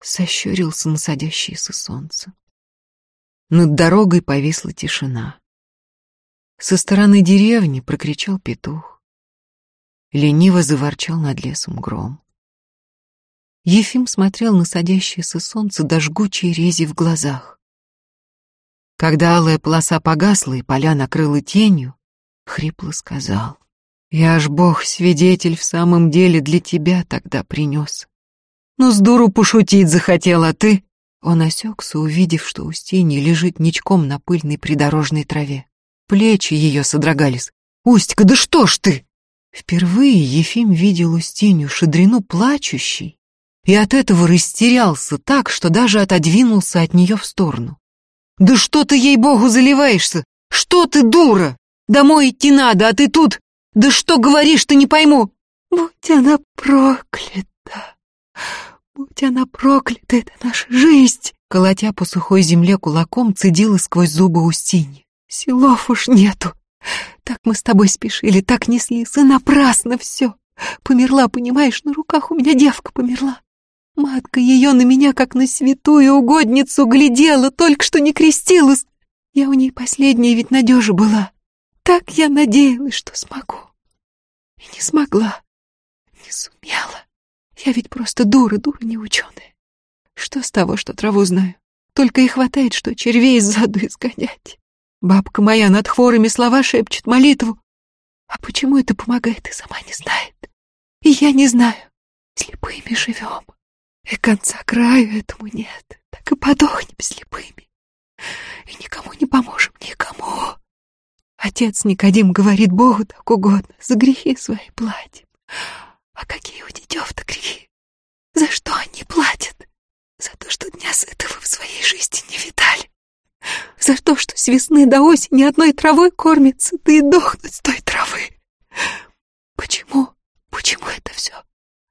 сощурился на садящееся солнце. Над дорогой повисла тишина. Со стороны деревни прокричал петух. Лениво заворчал над лесом гром. Ефим смотрел на садящееся солнце до жгучей рези в глазах. Когда алая полоса погасла и поля накрыла тенью, хрипло сказал. «Я ж бог свидетель в самом деле для тебя тогда принес. Ну, с дуру пошутить захотел, а ты...» Он осекся, увидев, что Устинья лежит ничком на пыльной придорожной траве. Плечи ее содрогались. «Устька, да что ж ты!» Впервые Ефим видел Устинью Шадрину плачущей, и от этого растерялся так, что даже отодвинулся от нее в сторону. Да что ты, ей-богу, заливаешься? Что ты, дура? Домой идти надо, а ты тут... Да что говоришь-то, не пойму. Будь она проклята. Будь она проклята, это наша жизнь. Колотя по сухой земле кулаком, цедила сквозь зубы Устиньи. Силов уж нету. Так мы с тобой спешили, так неслись, и напрасно все. Померла, понимаешь, на руках у меня девка померла. Матка ее на меня, как на святую угодницу, глядела, только что не крестилась. Я у ней последняя ведь надежа была. Так я надеялась, что смогу. И не смогла, не сумела. Я ведь просто дура, дура неученая. Что с того, что траву знаю? Только и хватает, что червей сзаду изгонять. Бабка моя над хворыми слова шепчет молитву. А почему это помогает, и сама не знает. И я не знаю. Слепыми живем. И конца краю этому нет. Так и подохнем слепыми. И никому не поможем, никому. Отец Никодим говорит Богу так угодно, за грехи свои платим. А какие у детев-то грехи? За что они платят? За то, что дня сытого в своей жизни не видали. За то, что с весны до осени одной травой кормятся, да и дохнут с той травы. Почему? Почему это все?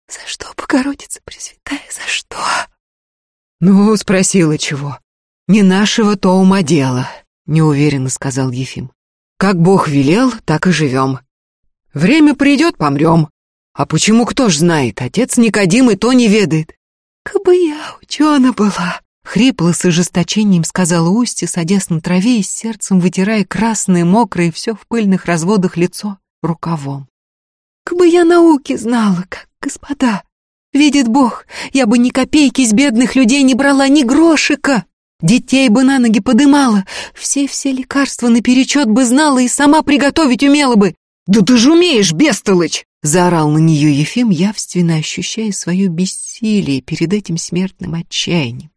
За что, Богородица Пресвятая, за что? Ну, спросила чего. Не нашего то ума дело, неуверенно сказал Ефим. Как Бог велел, так и живем. Время придет, помрем. А почему, кто ж знает, отец Никодим и то не ведает. Кабы я учена была, Хрипло с ожесточением сказала Устья, садясь на траве и сердцем вытирая красное, мокрое, все в пыльных разводах лицо рукавом. «Кабы я науки знала, как господа. Видит Бог, я бы ни копейки с бедных людей не брала, ни грошика. Детей бы на ноги подымала, все-все лекарства наперечет бы знала и сама приготовить умела бы. Да ты же умеешь, бестолочь!» Заорал на нее Ефим, явственно ощущая свое бессилие перед этим смертным отчаянием.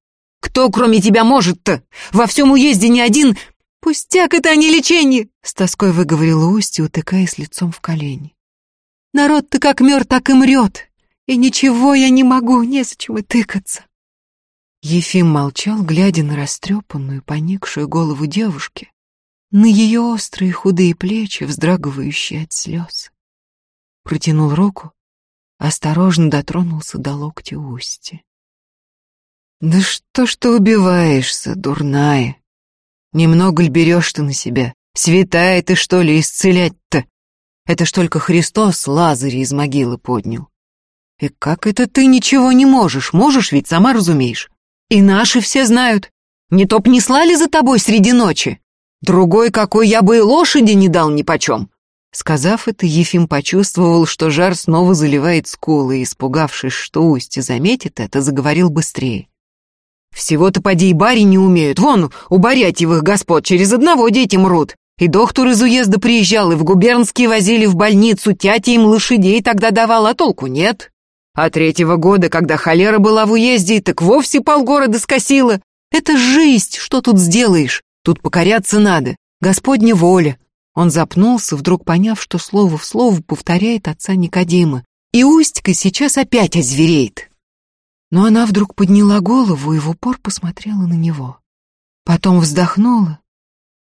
«Кто, кроме тебя, может-то? Во всем уезде ни один...» «Пустяк это, а не лечение!» — с тоской выговорила Устья, утыкаясь лицом в колени. Народ-то как мертв, так и мрет. И ничего я не могу, незачем и тыкаться. Ефим молчал, глядя на растрепанную, поникшую голову девушки, на ее острые худые плечи, вздрагивающие от слез. Протянул руку, осторожно дотронулся до локтя Усти. «Да что ж ты убиваешься, дурная? Немного ли берешь ты на себя? Святая ты, что ли, исцелять-то?» Это ж только Христос Лазаря из могилы поднял. И как это ты ничего не можешь? Можешь ведь, сама разумеешь. И наши все знают. Не топ не слали за тобой среди ночи. Другой какой я бы и лошади не дал нипочем. Сказав это, Ефим почувствовал, что жар снова заливает скулы, и, испугавшись, что Устья заметит это, заговорил быстрее. «Всего-то поди и бари не умеют. Вон, у барятьевых господ через одного дети мрут. И доктор из уезда приезжал, и в губернские возили в больницу, тятя им лошадей тогда давал, а толку нет. А третьего года, когда холера была в уезде, так вовсе полгорода скосила. Это жизнь, что тут сделаешь? Тут покоряться надо. Господня воля. Он запнулся, вдруг поняв, что слово в слово повторяет отца Никодима. И Устька сейчас опять озвереет. Но она вдруг подняла голову и в упор посмотрела на него. Потом вздохнула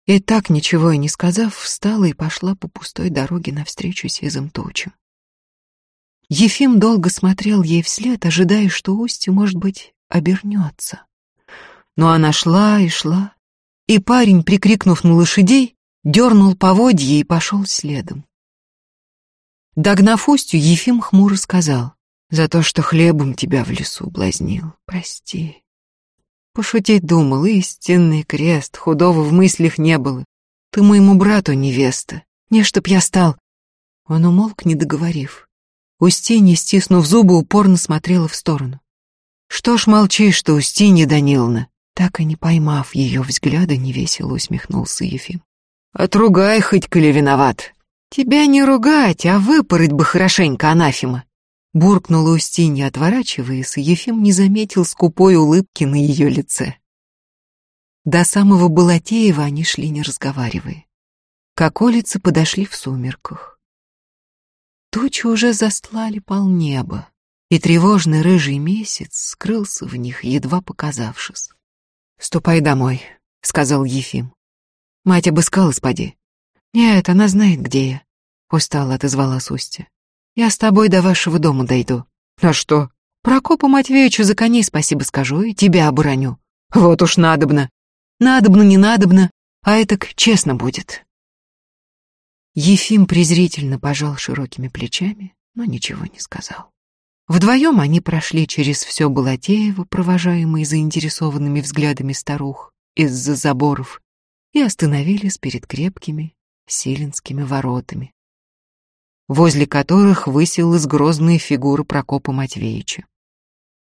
И так, ничего и не сказав, встала и пошла по пустой дороге навстречу сизым тучам. Ефим долго смотрел ей вслед, ожидая, что Устья, может быть, обернется. Но она шла и шла, и парень, прикрикнув на лошадей, дернул поводья и пошел следом. Догнав Устью, Ефим хмуро сказал, «За то, что хлебом тебя в лесу блазнил, прости». Пошутить думал, истинный крест, худого в мыслях не было. Ты моему брату невеста, не чтоб я стал. Он умолк, не договорив. Устинья, стиснув зубы, упорно смотрела в сторону. «Что ж молчишь-то, Устинья Даниловна?» Так и не поймав ее взгляда, невесело усмехнулся Ефим. «Отругай хоть, коли виноват». «Тебя не ругать, а выпороть бы хорошенько, анафима!» Буркнула Устинья, отворачиваясь, Ефим не заметил скупой улыбки на ее лице. До самого Балатеева они шли, не разговаривая. К околице подошли в сумерках. Тучи уже застлали полнеба, и тревожный рыжий месяц скрылся в них, едва показавшись. «Ступай домой», — сказал Ефим. «Мать обыскалась, поди». «Нет, она знает, где я», — устало отозвалась Устья. Я с тобой до вашего дома дойду. А что? Прокопу Матвеевичу за коней спасибо скажу и тебя обороню. Вот уж надобно. Надобно, не надобно, а это честно будет. Ефим презрительно пожал широкими плечами, но ничего не сказал. Вдвоем они прошли через все Балатеево, провожаемые заинтересованными взглядами старух из-за заборов, и остановились перед крепкими силинскими воротами, возле которых высилась грозная фигура Прокопа Матвеевича.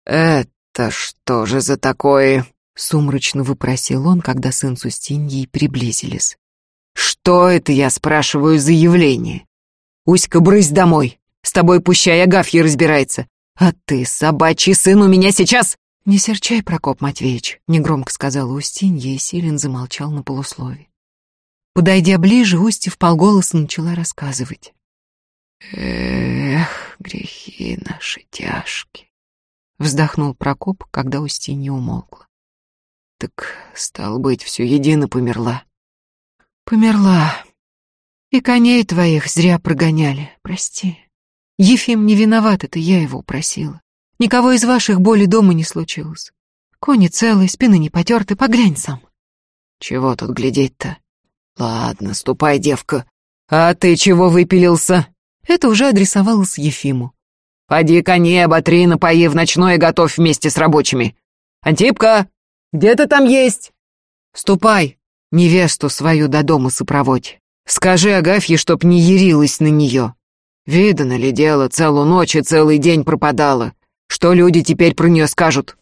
«Это что же за такое?» — сумрачно выпросил он, когда сын с Устиньей приблизились. «Что это, я спрашиваю, за явление? Уська, брысь домой, с тобой пущай Агафья разбирается. А ты, собачий сын, у меня сейчас...» «Не серчай, Прокоп Матвеевич», — негромко сказала Устинья, и Силин замолчал на полуслове. Подойдя ближе, Устья вполголоса начала рассказывать. Эх, грехи наши тяжкие, вздохнул Прокоп, когда Устинья умолкла. Так, стал быть, все едино померла. Померла. И коней твоих зря прогоняли, прости. Ефим не виноват, это я его просила. Никого из ваших боли дома не случилось. Кони целые, спины не потерты, поглянь сам. Чего тут глядеть-то? Ладно, ступай, девка. А ты чего выпилился? Это уже адресовалось Ефиму. «Поди коней оботри, напои в ночное готовь вместе с рабочими. Антипка, где ты там есть?» «Ступай, невесту свою до дома сопроводь. Скажи Агафье, чтоб не ярилась на нее. Видано ли дело, целую ночь и целый день пропадала. Что люди теперь про нее скажут?»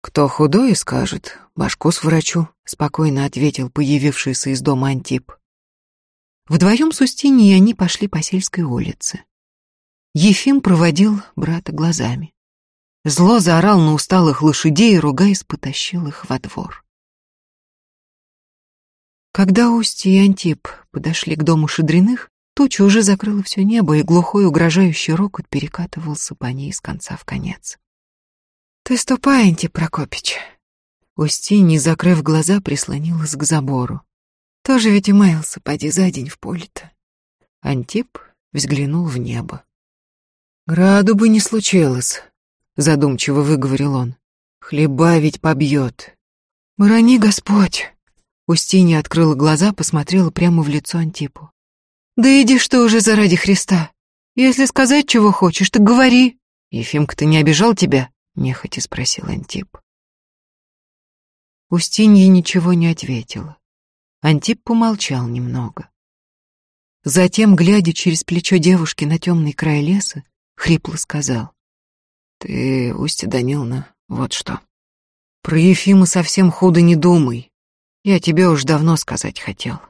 «Кто худой скажет, башку с врачу», — спокойно ответил появившийся из дома Антип. Вдвоем с Устиньей они пошли по сельской улице. Ефим проводил брата глазами. Зло заорал на усталых лошадей и, ругаясь, потащил их во двор. Когда Устья и Антип подошли к дому Шадриных, туча уже закрыла все небо, и глухой угрожающий рокот перекатывался по ней с конца в конец. «Ты ступай, Антип Прокопич!» Устинья, закрыв глаза, прислонилась к забору. Тоже ведь и маялся, поди, за день в поле-то. Антип взглянул в небо. «Граду бы не случилось», — задумчиво выговорил он. «Хлеба ведь побьет». «Брони, Господь!» Устинья открыла глаза, посмотрела прямо в лицо Антипу. «Да иди что уже заради Христа! Если сказать, чего хочешь, так говори!» «Ефимка, ты не обижал тебя?» — нехотя спросил Антип. Устинья ничего не ответила. Антип помолчал немного. Затем, глядя через плечо девушки на темный край леса, хрипло сказал. «Ты, Устья Даниловна, вот что. Про Ефима совсем худо не думай. Я тебе уж давно сказать хотел.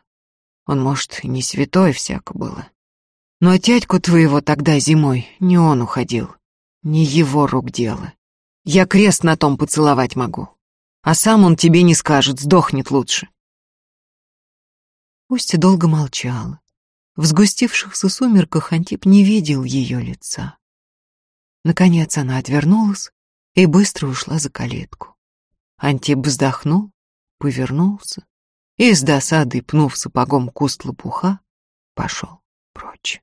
Он, может, не святой всяко было. Но тядьку твоего тогда зимой не он уходил, не его рук дело. Я крест на том поцеловать могу. А сам он тебе не скажет, сдохнет лучше. Устья долго молчала. В сгустившихся сумерках Антип не видел ее лица. Наконец она отвернулась и быстро ушла за калитку. Антип вздохнул, повернулся и с досадой, пнув сапогом куст лопуха, пошел прочь.